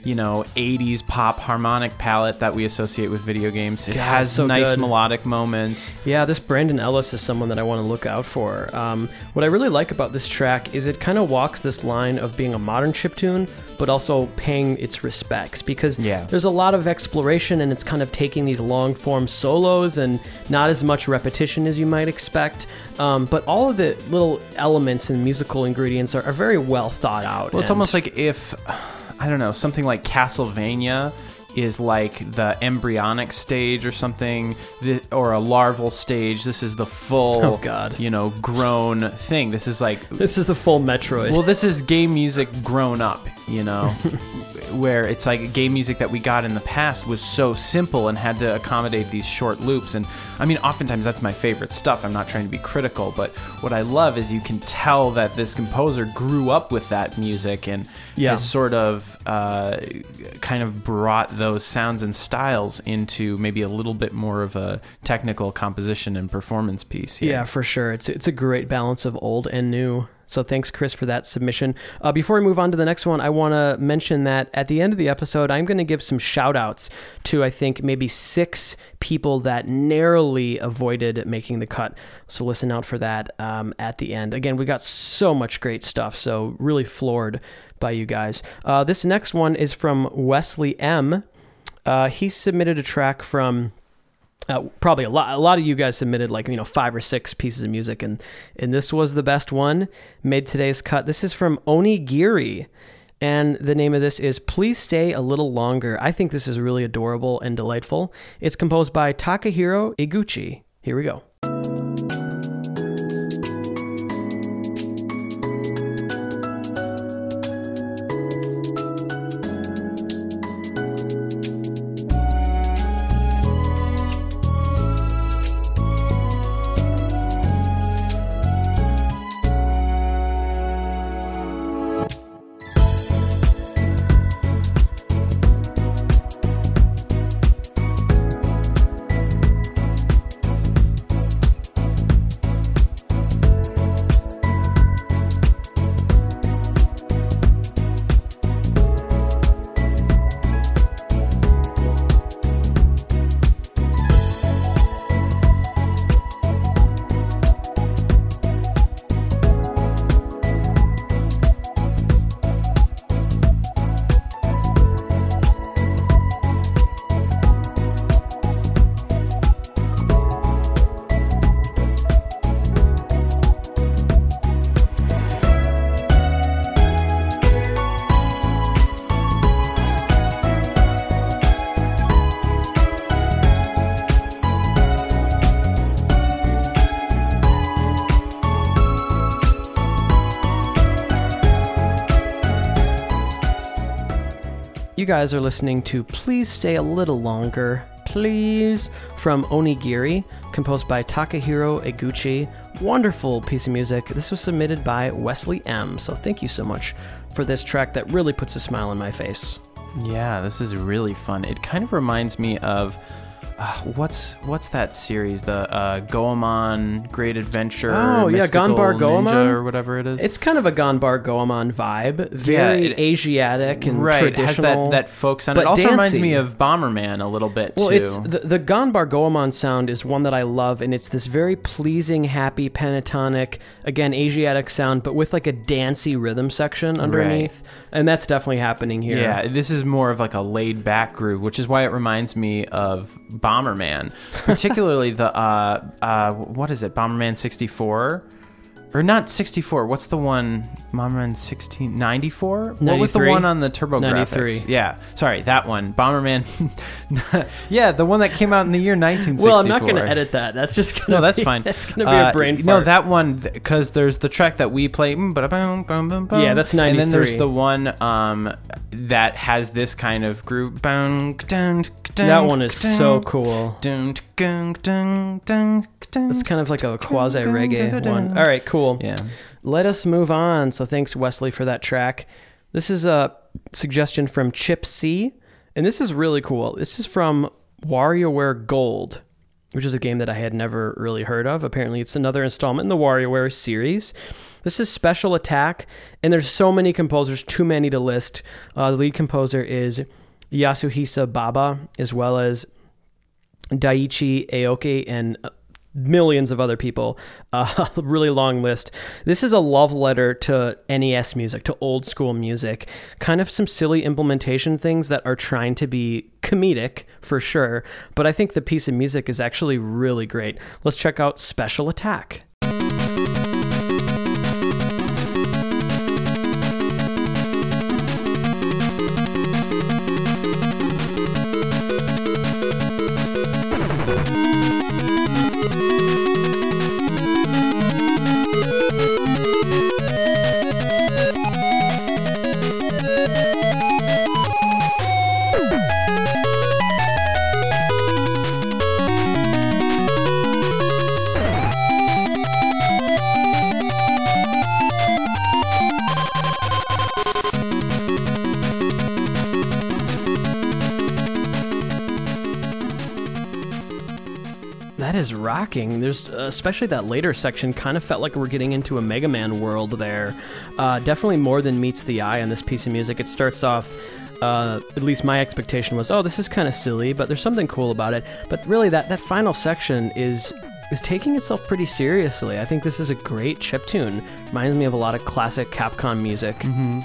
You know, 80s pop harmonic palette that we associate with video games. It God, has so nice good. melodic moments. Yeah, this Brandon Ellis is someone that I want to look out for. Um, what I really like about this track is it kind of walks this line of being a modern chiptune, but also paying its respects because Yeah. there's a lot of exploration and it's kind of taking these long form solos and not as much repetition as you might expect. Um, but all of the little elements and musical ingredients are, are very well thought out. Well, it's almost like if I don't know something like Castlevania is like the embryonic stage or something, or a larval stage. This is the full, Oh, God. you know, grown thing. This is like, this is the full Metroid. well, this is game music grown up. You know, where it's like game music that we got in the past was so simple and had to accommodate these short loops. And I mean, oftentimes that's my favorite stuff. I'm not trying to be critical, but what I love is you can tell that this composer grew up with that music and Yeah. has sort of uh, kind of brought those sounds and styles into maybe a little bit more of a technical composition and performance piece. here. Yeah, for sure. It's it's a great balance of old and new. So thanks, Chris, for that submission. Uh, before we move on to the next one, I want to mention that at the end of the episode, I'm going to give some shout outs to, I think, maybe six people that narrowly avoided making the cut. So listen out for that um, at the end. Again, we got so much great stuff. So really floored by you guys. Uh, this next one is from Wesley M. Uh, he submitted a track from uh, probably a lot. A lot of you guys submitted like you know five or six pieces of music, and and this was the best one. Made today's cut. This is from Onigiri, and the name of this is "Please Stay a Little Longer." I think this is really adorable and delightful. It's composed by Takahiro Iguchi. Here we go. You guys are listening to Please Stay a Little Longer, Please, from Onigiri, composed by Takahiro Eguchi. Wonderful piece of music. This was submitted by Wesley M. So thank you so much for this track that really puts a smile on my face. Yeah, this is really fun. It kind of reminds me of uh, what's what's that series? The uh, Goemon Great Adventure. Oh, yeah, Ganbare Goemon? or whatever it is. It's kind of a Ganbare Goemon vibe, very it- Asiatic and right. It has traditional. that that folk sound. but It also reminds me of Bomberman a little bit Well, too. it's the, the Ganbare Goemon sound is one that I love, and it's this very pleasing, happy, pentatonic, again Asiatic sound, but with like a dancey rhythm section underneath, and that's definitely happening here. Yeah, this is more of like a laid back groove, which is why it reminds me of Bomberman, particularly the uh uh what is it, Bomberman 64? Or not 64. What's the one? Bomberman 16 94? What was the one on the Turbo 93. Graphics? Yeah. Sorry, that one. Bomberman Yeah, the one that came out in the year 1964. Well, I'm not going to edit that. That's just going to No, that's be, fine. That's going to be Uh, a brain fart. No, that one because there's the track that we play. mm. Yeah, that's 93 And then there's the one um, that has this kind of groove. Bum, dun, dun, that one is so cool. It's kind of like a quasi reggae one. All right, cool. Yeah. Let us move on. So thanks, Wesley, for that track. This is a suggestion from Chip C, and this is really cool. This is from WarioWare Gold, which is a game that I had never really heard of. Apparently, it's another installment in the WarioWare series. This is Special Attack, and there's so many composers, too many to list. Uh, the lead composer is Yasuhisa Baba, as well as Daiichi Aoki and millions of other people. Uh, a really long list. This is a love letter to NES music, to old school music. Kind of some silly implementation things that are trying to be comedic for sure, but I think the piece of music is actually really great. Let's check out Special Attack. There's uh, especially that later section kind of felt like we're getting into a Mega Man world there. Uh, definitely more than meets the eye on this piece of music. It starts off. Uh, at least my expectation was, oh, this is kind of silly, but there's something cool about it. But really, that, that final section is is taking itself pretty seriously. I think this is a great chip tune. Reminds me of a lot of classic Capcom music. Mm-hmm.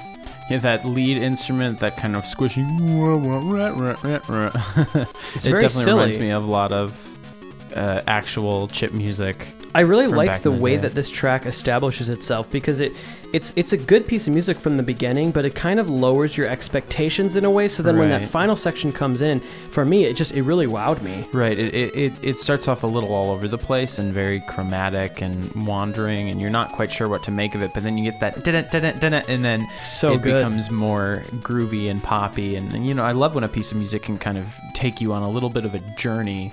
Yeah, that lead instrument, that kind of squishy. It's it very definitely reminds me of a lot of uh, actual chip music. I really like the way that this track establishes itself because it it's it's a good piece of music from the beginning, but it kind of lowers your expectations in a way. So then when that final section comes in, for me, it just it really wowed me. Right. It, it, it, it starts off a little all over the place and very chromatic and wandering, and you're not quite sure what to make of it. But then you get that dun dun dun and then So it good. becomes more groovy and poppy. And, and, you know, I love when a piece of music can kind of take you on a little bit of a journey.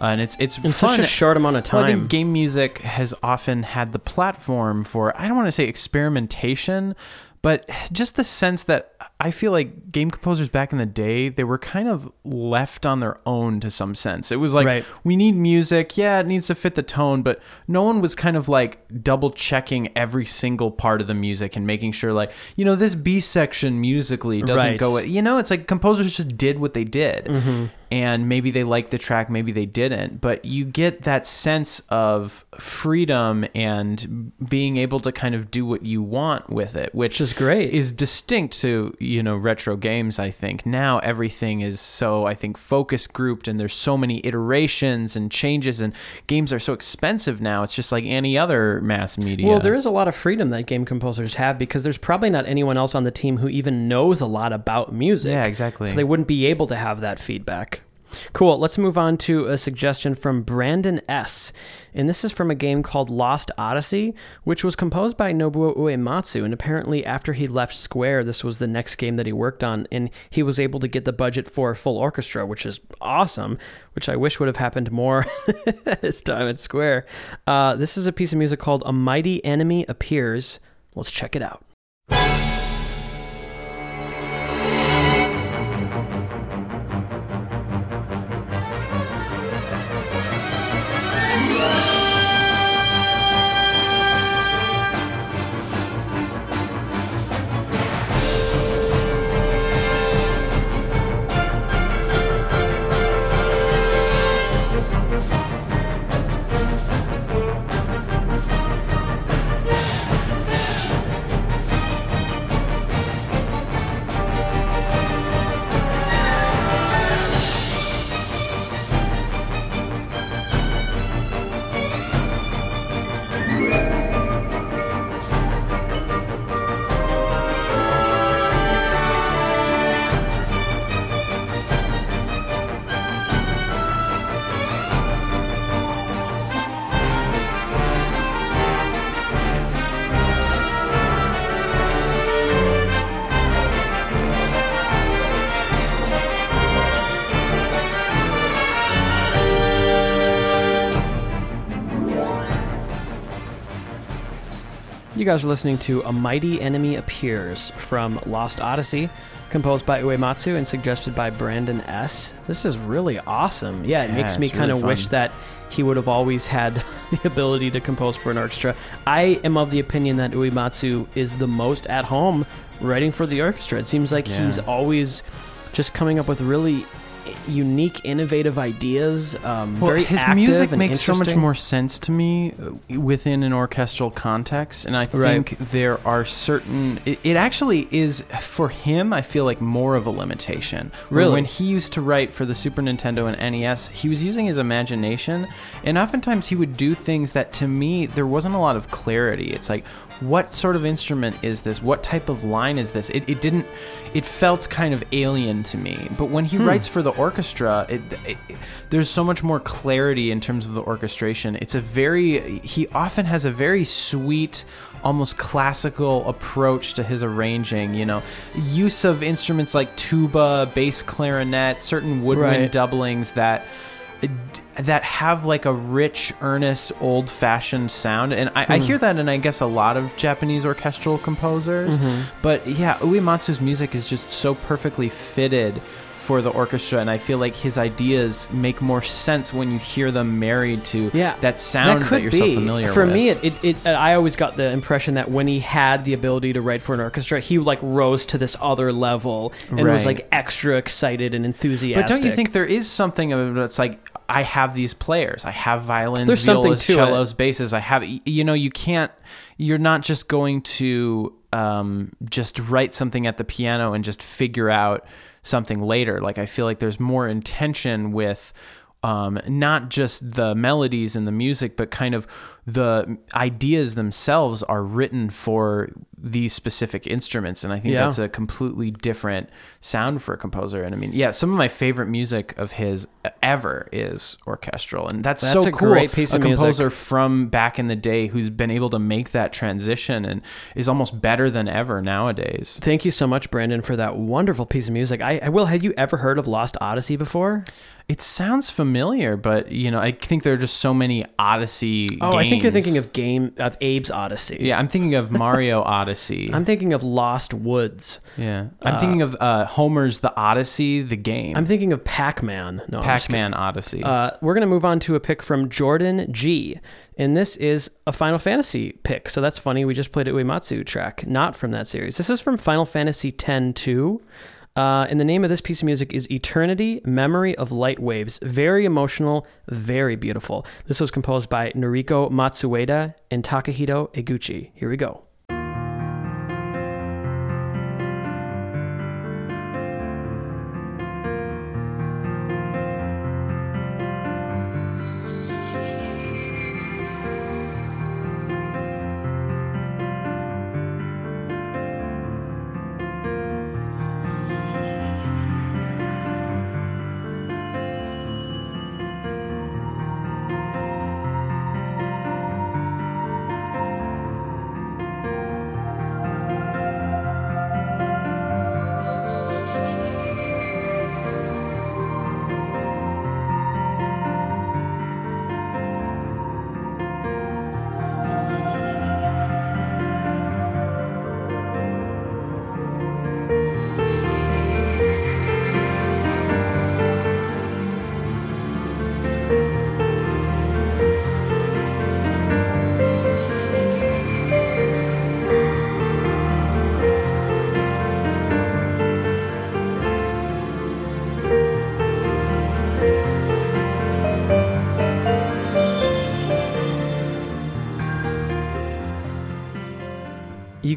Uh, and it's it's in fun. such a short amount of Well, I think game music has often had the platform for I don't want to say experimentation, but just the sense that I feel like game composers back in the day they were kind of left on their own to some sense. It was like Right. we need music, yeah, it needs to fit the tone, but no one was kind of like double checking every single part of the music and making sure like you know this B section musically doesn't Right. go. You know, it's like composers just did what they did Mm-hmm. And maybe they liked the track, maybe they didn't, but you get that sense of freedom and being able to kind of do what you want with it, which Which is great. is distinct to, you know, retro games, I think. Now everything is so, I think, focus grouped and there's so many iterations and changes and games are so expensive now. It's just like any other mass media. Well, there is a lot of freedom that game composers have because there's probably not anyone else on the team who even knows a lot about music. Yeah, exactly. So they wouldn't be able to have that feedback. Cool. Let's move on to a suggestion from Brandon S. And this is from a game called Lost Odyssey, which was composed by Nobuo Uematsu. And apparently, after he left Square, this was the next game that he worked on. And he was able to get the budget for a full orchestra, which is awesome, which I wish would have happened more this time at Square. Uh, this is a piece of music called A Mighty Enemy Appears. Let's check it out. Guys are listening to A Mighty Enemy Appears from Lost Odyssey, composed by Uematsu and suggested by Brandon S. This is really awesome. Yeah, it Yeah, makes me kind really of wish that he would have always had the ability to compose for an orchestra. I am of the opinion that Uematsu is the most at home writing for the orchestra. It seems like Yeah. he's always just coming up with really unique, innovative ideas. Um, Well, very his active music and makes so much more sense to me uh, within an orchestral context, and I Right. think there are certain. It, it actually is for him. I feel like more of a limitation. Really? when he used to write for the Super Nintendo and NES, he was using his imagination, and oftentimes he would do things that, to me, there wasn't a lot of clarity. It's like, what sort of instrument is this? What type of line is this? It, it didn't. It felt kind of alien to me. But when he Hmm. writes for the orchestra, it, it, there's so much more clarity in terms of the orchestration. It's a very. He often has a very sweet. Almost classical approach to his arranging, you know, use of instruments like tuba, bass clarinet, certain woodwind Right. doublings that that have like a rich, earnest, old-fashioned sound, and I, Hmm. I hear that in I guess a lot of Japanese orchestral composers. Mm-hmm. But yeah, Uematsu's music is just so perfectly fitted for the orchestra, and I feel like his ideas make more sense when you hear them married to yeah, that sound that, could you're be. so familiar For with. For me, it, it, it, I always got the impression that when he had the ability to write for an orchestra, he like rose to this other level and was like extra excited and enthusiastic. But don't you think there is something of it? It's like I have these players. I have violins, There's something violas, to it. cellos, basses. I have. You know, you can't. You're not just going to um, just write something at the piano and just figure out something later. Like I feel like there's more intention with. Um, not just the melodies and the music, but kind of the ideas themselves are written for these specific instruments, and I think Yeah. that's a completely different sound for a composer. And I mean, yeah, some of my favorite music of his ever is orchestral, and that's, That's so a cool. great piece a of music. composer from back in the day who's been able to make that transition and is almost better than ever nowadays. Thank you so much, Brandon, for that wonderful piece of music. I, I will. Had you ever heard of Lost Odyssey before? It sounds familiar, but you know, I think there are just so many Odyssey. Oh, I think you're thinking of game of Abe's Odyssey. Yeah, I'm thinking of Mario Odyssey. I'm thinking of Lost Woods. yeah, I'm thinking of uh, Homer's The Odyssey, the game. I'm thinking of Pac-Man. No, I'm just Pac-Man Odyssey. Uh, we're going to move on to a pick from Jordan G. And this is a Final Fantasy pick. So that's funny. We just played a Uematsu track, not from that series. This is from Final Fantasy X 2. Uh, and the name of this piece of music is Eternity Memory of Light Waves. Very emotional, very beautiful. This was composed by Noriko Matsueda and Takahito Eguchi. Here we go.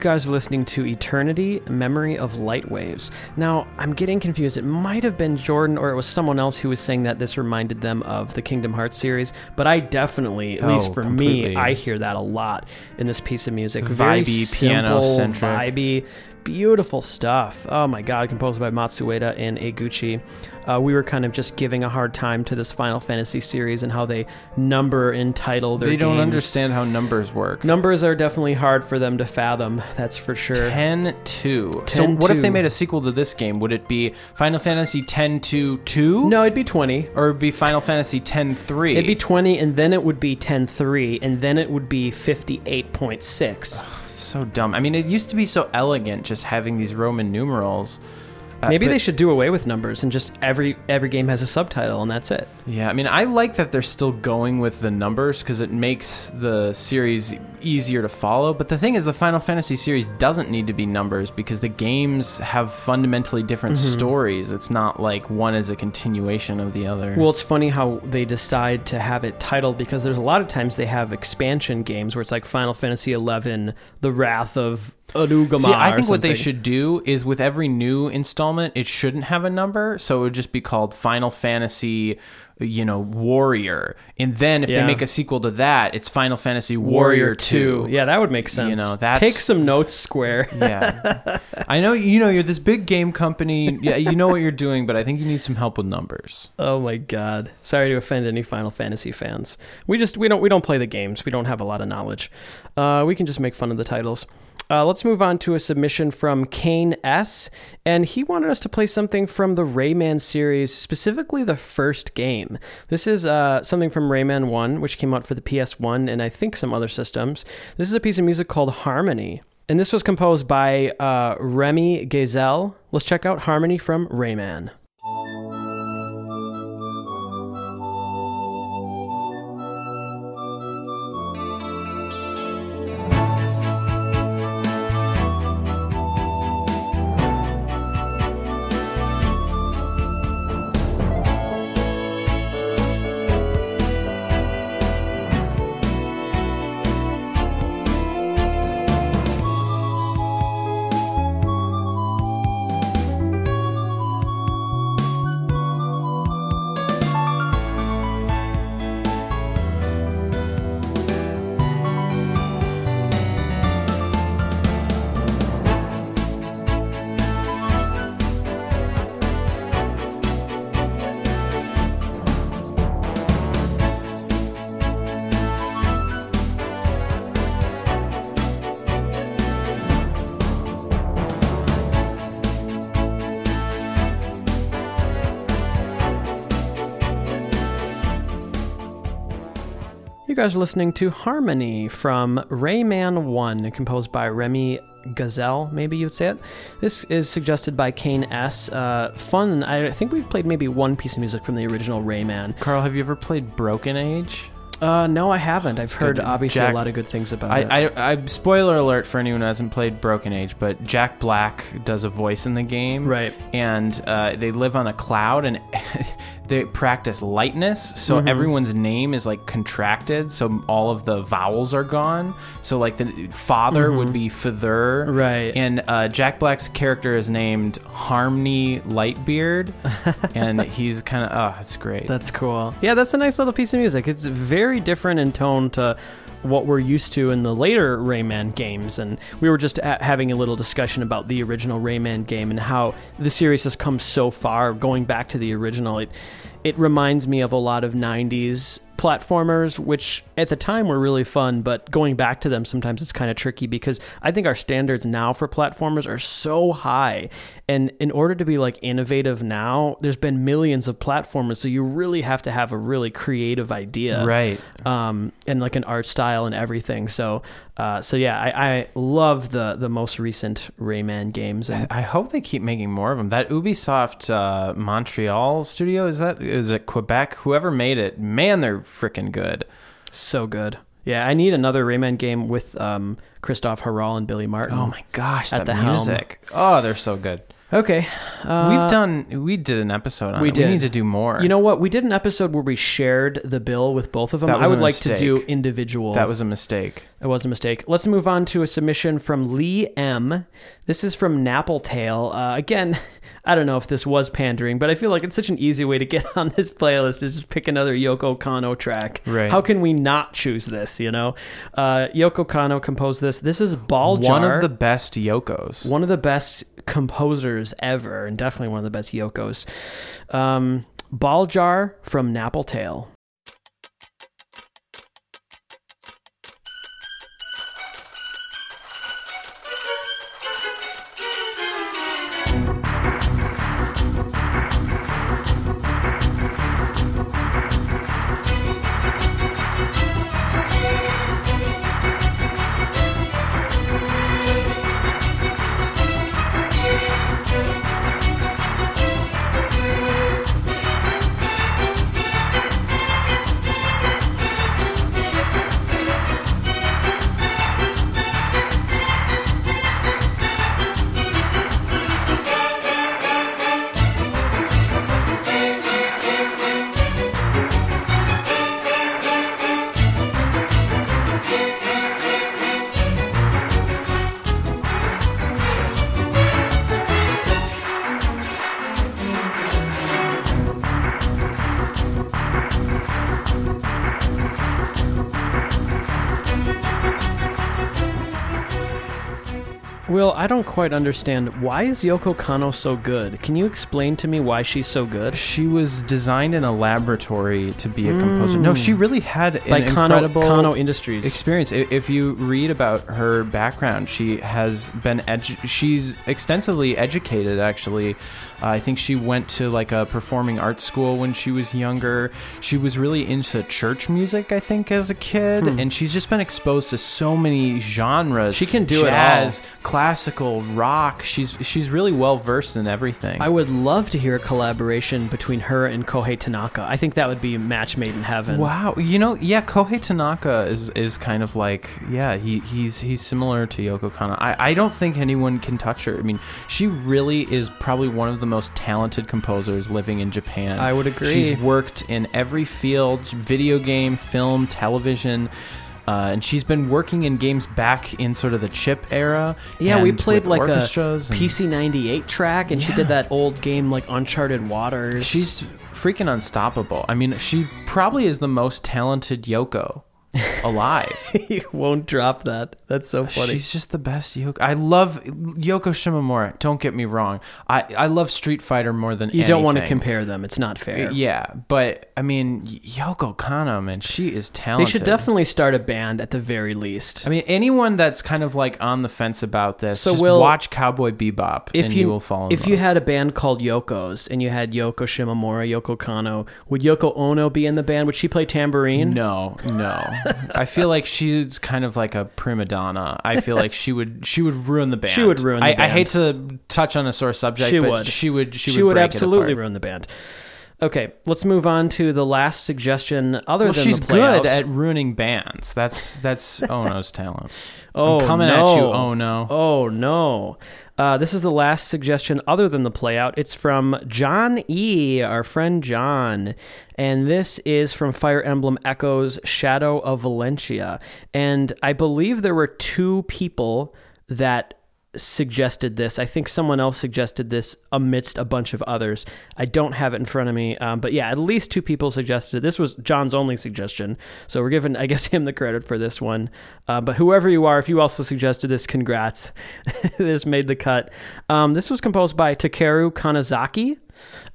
Guys are listening to Eternity Memory of Light Waves. Now, I'm getting confused. It might have been Jordan or it was someone else who was saying that this reminded them of the Kingdom Hearts series, but I definitely, at Oh, least for completely. me, I hear that a lot in this piece of music. Very Vibey, simple, piano-centric. vibey, beautiful stuff. Oh my god, composed by Matsueda and Eguchi. Uh, we were kind of just giving a hard time to this Final Fantasy series and how they number and title their they don't games. understand how numbers work. Numbers are definitely hard for them to fathom, that's for sure. 10 2. So, what if they made a sequel to this game? Would it be Final Fantasy 10 2 2? No, it'd be 20. Or it'd be Final Fantasy 10 3? It'd be 20, and then it would be 10.3, and then it would be 58.6. so dumb. I mean, it used to be so elegant just having these Roman numerals. Uh, Maybe but- they should do away with numbers and just every every game has a subtitle, and that's it. Yeah, I mean, I like that they're still going with the numbers because it makes the series easier to follow. But the thing is, the Final Fantasy series doesn't need to be numbers because the games have fundamentally different Mm-hmm. stories. It's not like one is a continuation of the other. Well, it's funny how they decide to have it titled because there's a lot of times they have expansion games where it's like Final Fantasy XI, The Wrath of See, I think what they should do is with every new installment, it shouldn't have a number, so it would just be called Final Fantasy, you know, Warrior. And then if Yeah. they make a sequel to that, it's Final Fantasy Warrior, Warrior 2. 2. Yeah, that would make sense. You know, that's- Take some notes, Square. Yeah. I know you know you're this big game company. Yeah, you know what you're doing, but I think you need some help with numbers. Oh my god. Sorry to offend any Final Fantasy fans. We just we don't we don't play the games. We don't have a lot of knowledge. Uh, we can just make fun of the titles. Uh, let's move on to a submission from Kane S. And he wanted us to play something from the Rayman series, specifically the first game. This is uh, something from Rayman 1, which came out for the PS1 and I think some other systems. This is a piece of music called Harmony. And this was composed by uh, Rémi Gazel. Let's check out Harmony from Rayman. Guys are listening to Harmony from Rayman 1, composed by Rémi Gazel, maybe you'd say it. This is suggested by Kane S. Uh, fun. I think we've played maybe one piece of music from the original Rayman. Karl, have you ever played Broken Age? Uh, no, I haven't. I've heard good. obviously Jack- a lot of good things about it. I, I, I spoiler alert for anyone who hasn't played Broken Age, but Jack Black does a voice in the game, Right. And uh, they live on a cloud, and they practice lightness, so Mm-hmm. everyone's name is like contracted, so all of the vowels are gone. So like the father would be Father, Mm-hmm. Right. And uh, Jack Black's character is named Harmony Lightbeard, and he's kind of oh, it's great. That's cool. Yeah, that's a nice little piece of music. It's very different in tone to what we're used to in the later Rayman games. And we were just a- having a little discussion about the original Rayman game and how the series has come so far, going back to the original. It, it reminds me of a lot of 90s platformers, which at the time were really fun, but going back to them sometimes it's kind of tricky because I think our standards now for platformers are so high. And in order to be like innovative now, there's been millions of platformers, so you really have to have a really creative idea, Right. Um, and like an art style and everything. So, uh, so yeah, I, I love the the most recent Rayman games, and I hope they keep making more of them. That Ubisoft uh, Montreal studio is that is it Quebec? Whoever made it, man, they're freaking good. so good. Yeah, I need another Rayman game with um, Christophe Héral and Billy Martin. Oh my gosh, At that the helm. music! Oh, they're so good. Okay, uh, We've done. We did an episode on we it. did. We need to do more. You know what? We did an episode where we shared the bill with both of them. That was I a would like to do individual. that was a mistake. It was a mistake. Let's move on to a submission from Lee M. This is from Napple Tale. Uh, again, I don't know if this was pandering, but I feel like it's such an easy way to get on this playlist is just pick another Yoko Kanno track. Right. How can we not choose this, you know? Uh, Yoko Kanno composed this. This is Ball One Jar. of the best Yokos. one of the best composers ever, and definitely one of the best Yokos. Um, Ball Jar from Napple Tale. I don't quite understand. Why is Yoko Kanno so good? Can you explain to me why she's so good? She was designed in a laboratory to be a composer. No, she really had an By Kano, incredible Kano Industries. experience. If you read about her background, she has been edu- she's extensively educated. Actually, uh, I think she went to like a performing arts school when she was younger. She was really into church music, I think, as a kid, and she's just been exposed to so many genres. Hmm. She can do it all. jazz, rock. She's she's really well versed in everything. I would love to hear a collaboration between her and Kohei Tanaka. I think that would be a match made in heaven. Wow, you know, yeah, Kohei Tanaka is is kind of like, yeah, he he's he's similar to Yoko Kanno. I I don't think anyone can touch her. I mean, she really is probably one of the most talented composers living in Japan. I would agree. She's worked in every field: video game, film, television. Uh, and she's been working in games back in sort of the chip era. Yeah, we played like a PC 98 track, and she did that old game like Uncharted Waters. She's freaking unstoppable. I mean, she probably is the most talented Yoko alive. you won't drop that. That's so funny. She's just the best Yoko. I love Yoko Shimomura. Don't get me wrong. I, I love Street Fighter more than you don't want to compare them. It's not fair. Yeah, but I mean Yoko Kanno, man, she is talented. They should definitely start a band at the very least. I mean, anyone that's kind of like on the fence about this, So just Will- watch Cowboy Bebop, if and you, you, will fall in if love. you had a band called Yoko's and you had Yoko Shimomura, Yoko Kanno, would Yoko Ono be in the band? Would she play tambourine? no, no, I feel like she's kind of like a prima donna. I feel like she would she would ruin the band. She would ruin the I, I hate to touch on a sore subject, She but would. she would she, she would it absolutely ruin the band. Okay, let's move on to the last suggestion. Other Well, than she's the playout. good at ruining bands. That's that's Ono's talent. oh, I'm coming no. at you, Oh no. Oh no. Uh, this is the last suggestion other than the playout. It's from John E., our friend John. And this is from Fire Emblem Echoes Shadow of Valentia. And I believe there were two people that suggested this. I think someone else suggested this amidst a bunch of others. I don't have it in front of me, um, but yeah, at least two people suggested. it. This was John's only suggestion, so we're giving, I guess, him the credit for this one. Uh, but whoever you are, if you also suggested this, congrats. this made the cut. Um, this was composed by Takeru Kanazaki.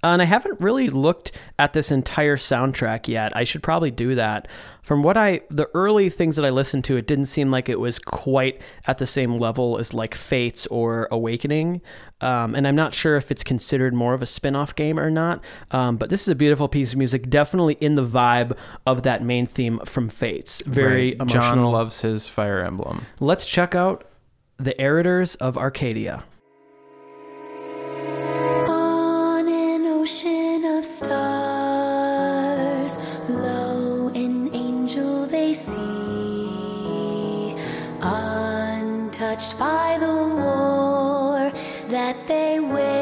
Uh, and I haven't really looked at this entire soundtrack yet. I should probably do that. From what I, the early things that I listened to, it didn't seem like it was quite at the same level as like Fates or Awakening. Um, and I'm not sure if it's considered more of a spin off game or not. Um, but this is a beautiful piece of music, definitely in the vibe of that main theme from Fates. Very Right. emotional. John loves his Fire Emblem. Let's check out The Heritors of Arcadia. Stars, lo, an angel they see, untouched by the war that they waged.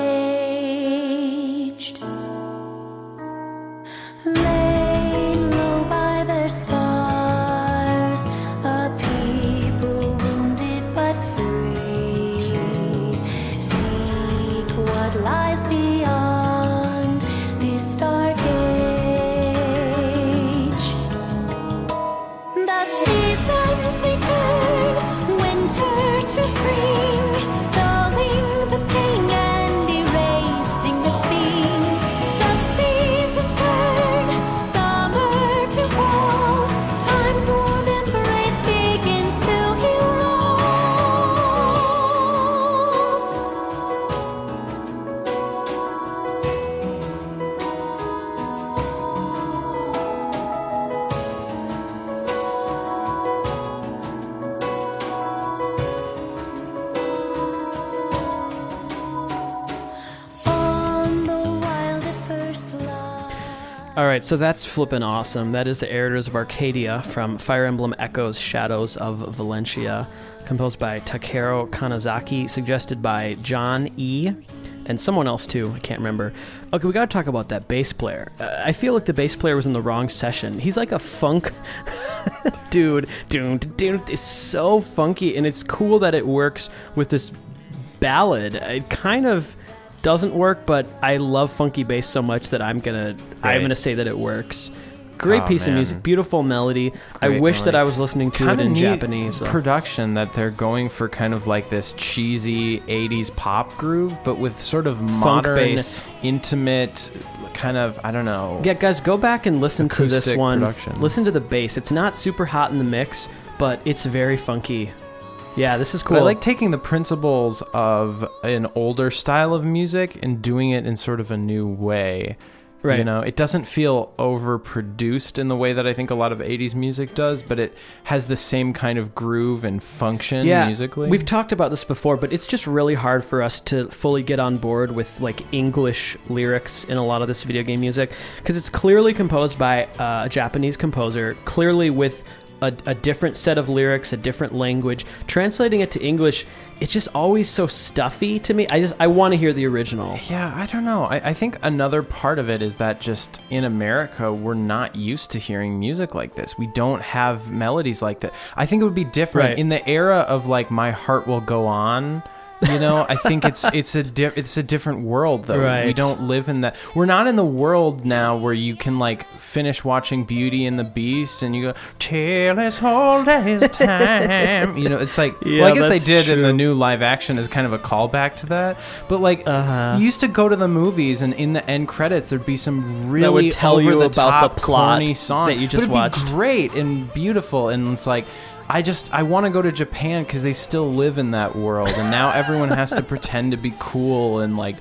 Right, so that's flippin' awesome. That is the Heritors of Arcadia from Fire Emblem Echoes Shadows of Valentia, composed by Takeru Kanazaki, suggested by John E. And someone else too, I can't remember. Okay, we gotta talk about that bass player. Uh, I feel like the bass player was in the wrong session. He's like a funk dude. Dude, dude, it's so funky, and it's cool that it works with this ballad. It kind of doesn't work, but I love funky bass so much that I'm gonna I'm gonna say that it works. Great Oh, piece of music, beautiful melody. I Great wish that. I was listening to Kinda it in Japanese. production that they're going for kind of like this cheesy 80s pop groove but with sort of modern bass. intimate kind of i don't know Yeah, guys, go back and listen to this one. production. Listen to the bass. It's not super hot in the mix, but it's very funky. Yeah, this is cool. But I like taking the principles of an older style of music and doing it in sort of a new way. Right. You know, it doesn't feel overproduced in the way that I think a lot of 80s music does, but it has the same kind of groove and function yeah, musically. We've talked about this before, but it's just really hard for us to fully get on board with like English lyrics in a lot of this video game music because it's clearly composed by uh, a Japanese composer, clearly with a, a different set of lyrics, a different language. Translating it to English, it's just always so stuffy to me. I just I want to hear the original. Yeah, I don't know. I, I think another part of it is that just in America, we're not used to hearing music like this. We don't have melodies like that. I think it would be different Right. in the era of like "My Heart Will Go On." You know, I think it's it's a di- it's a different world though. Right. We don't live in that. We're not in the world now where you can like finish watching Beauty and the Beast and you go till as old as time. you know, it's like Yeah, well, I guess they did in the new live action as kind of a callback to that. But like Uh-huh. you used to go to the movies and in the end credits there'd be some really would tell you over the about top the plot song that you just but it'd watched. Be great and beautiful and it's like I just I want to go to Japan because they still live in that world and now everyone has to pretend to be cool and like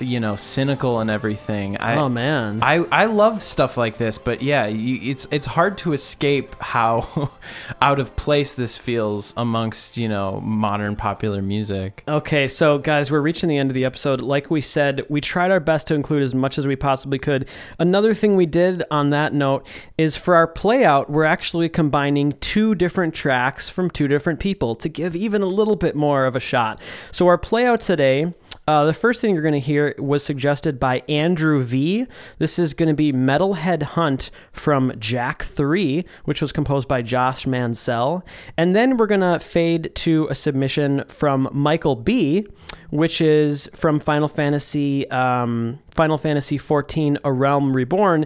you know cynical and everything. I, oh man. I, I love stuff like this, but yeah, you, it's it's hard to escape how out of place this feels amongst you know modern popular music. Okay, so guys, we're reaching the end of the episode. Like we said, we tried our best to include as much as we possibly could. Another thing we did on that note is for our playout, we're actually combining two different tracks from two different people to give even a little bit more of a shot. So our playout today. Uh, the first thing you're going to hear was suggested by Andrew V. This is going to be Metalhead Hunt from Jak 3, which was composed by Josh Mancell. And then we're going to fade to a submission from Michael B., which is from Final Fantasy um, Final Fantasy 14 A Realm Reborn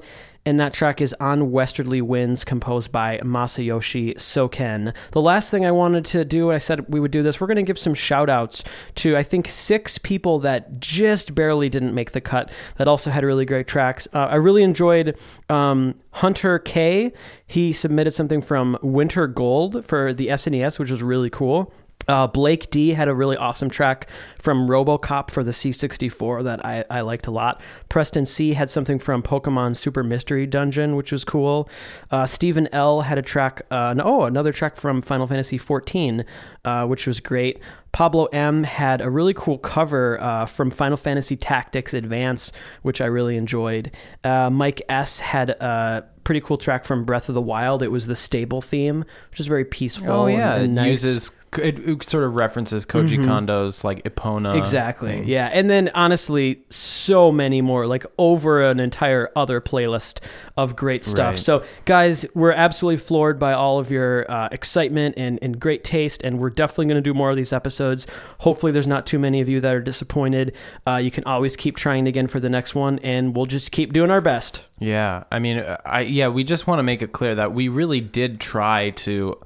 and that track is on Westerly Winds, composed by Masayoshi Soken. The last thing I wanted to do, I said we would do this, we're going to give some shout outs to, I think, six people that just barely didn't make the cut that also had really great tracks. Uh, I really enjoyed um, Hunter K. He submitted something from Winter Gold for the SNES, which was really cool. Uh, Blake D had a really awesome track from Robocop for the C64 that I, I liked a lot. Preston C had something from Pokemon Super Mystery Dungeon, which was cool. Uh, Stephen L had a track, uh, oh, another track from Final Fantasy XIV, uh, which was great. Pablo M had a really cool cover uh, from Final Fantasy Tactics Advance, which I really enjoyed. Uh, Mike S had a pretty cool track from Breath of the Wild. It was the stable theme, which is very peaceful. Oh yeah, and it nice. uses it, it sort of references Koji Kondo's like Epona. Exactly. thing. Yeah. And then honestly, so many more, like over an entire other playlist of great stuff. Right. So, guys, we're absolutely floored by all of your uh, excitement and, and great taste. And we're definitely going to do more of these episodes. Hopefully, there's not too many of you that are disappointed. Uh, you can always keep trying again for the next one, and we'll just keep doing our best. Yeah, I mean, I yeah, we just want to make it clear that we really did try to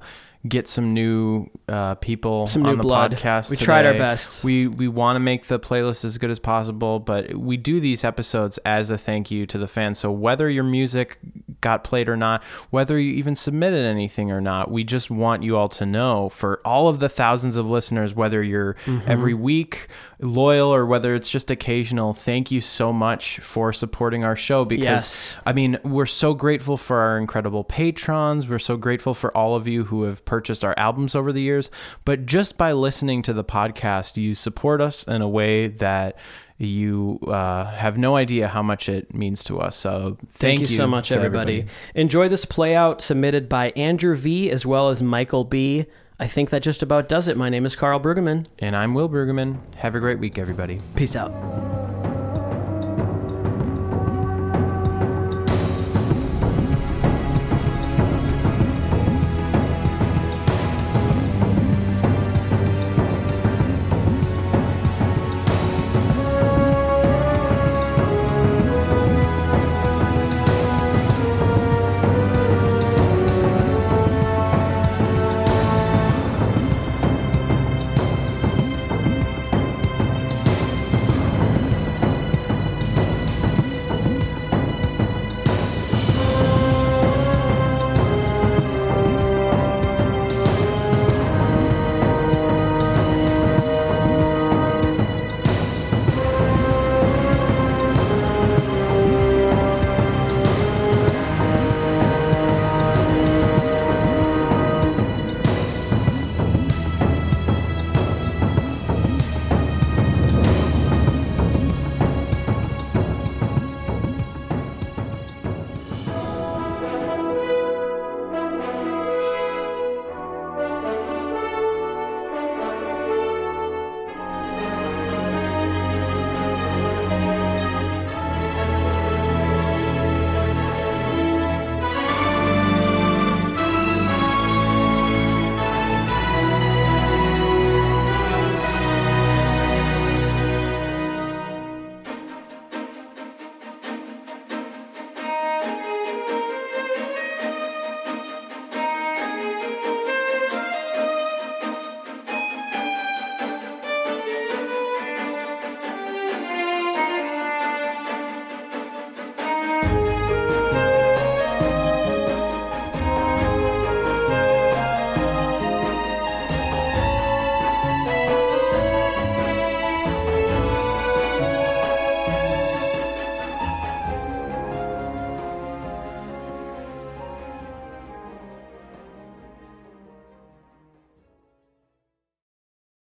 get some new uh, people Some on new the blood. podcast. We tried our best. We we want to make the playlist as good as possible, but we do these episodes as a thank you to the fans. So whether your music got played or not, whether you even submitted anything or not, we just want you all to know for all of the thousands of listeners, whether you're Mm-hmm. every week loyal or whether it's just occasional, thank you so much for supporting our show because Yes. I mean, we're so grateful for our incredible patrons. We're so grateful for all of you who have purchased our albums over the years. But just by listening to the podcast, you support us in a way that you uh, have no idea how much it means to us. So thank, Thank, you so much, to everybody. Enjoy this playout submitted by Andrew V as well as Michael B. I think that just about does it. My name is Karl Brueggemann. And I'm Will Brueggemann. Have a great week, everybody. Peace out.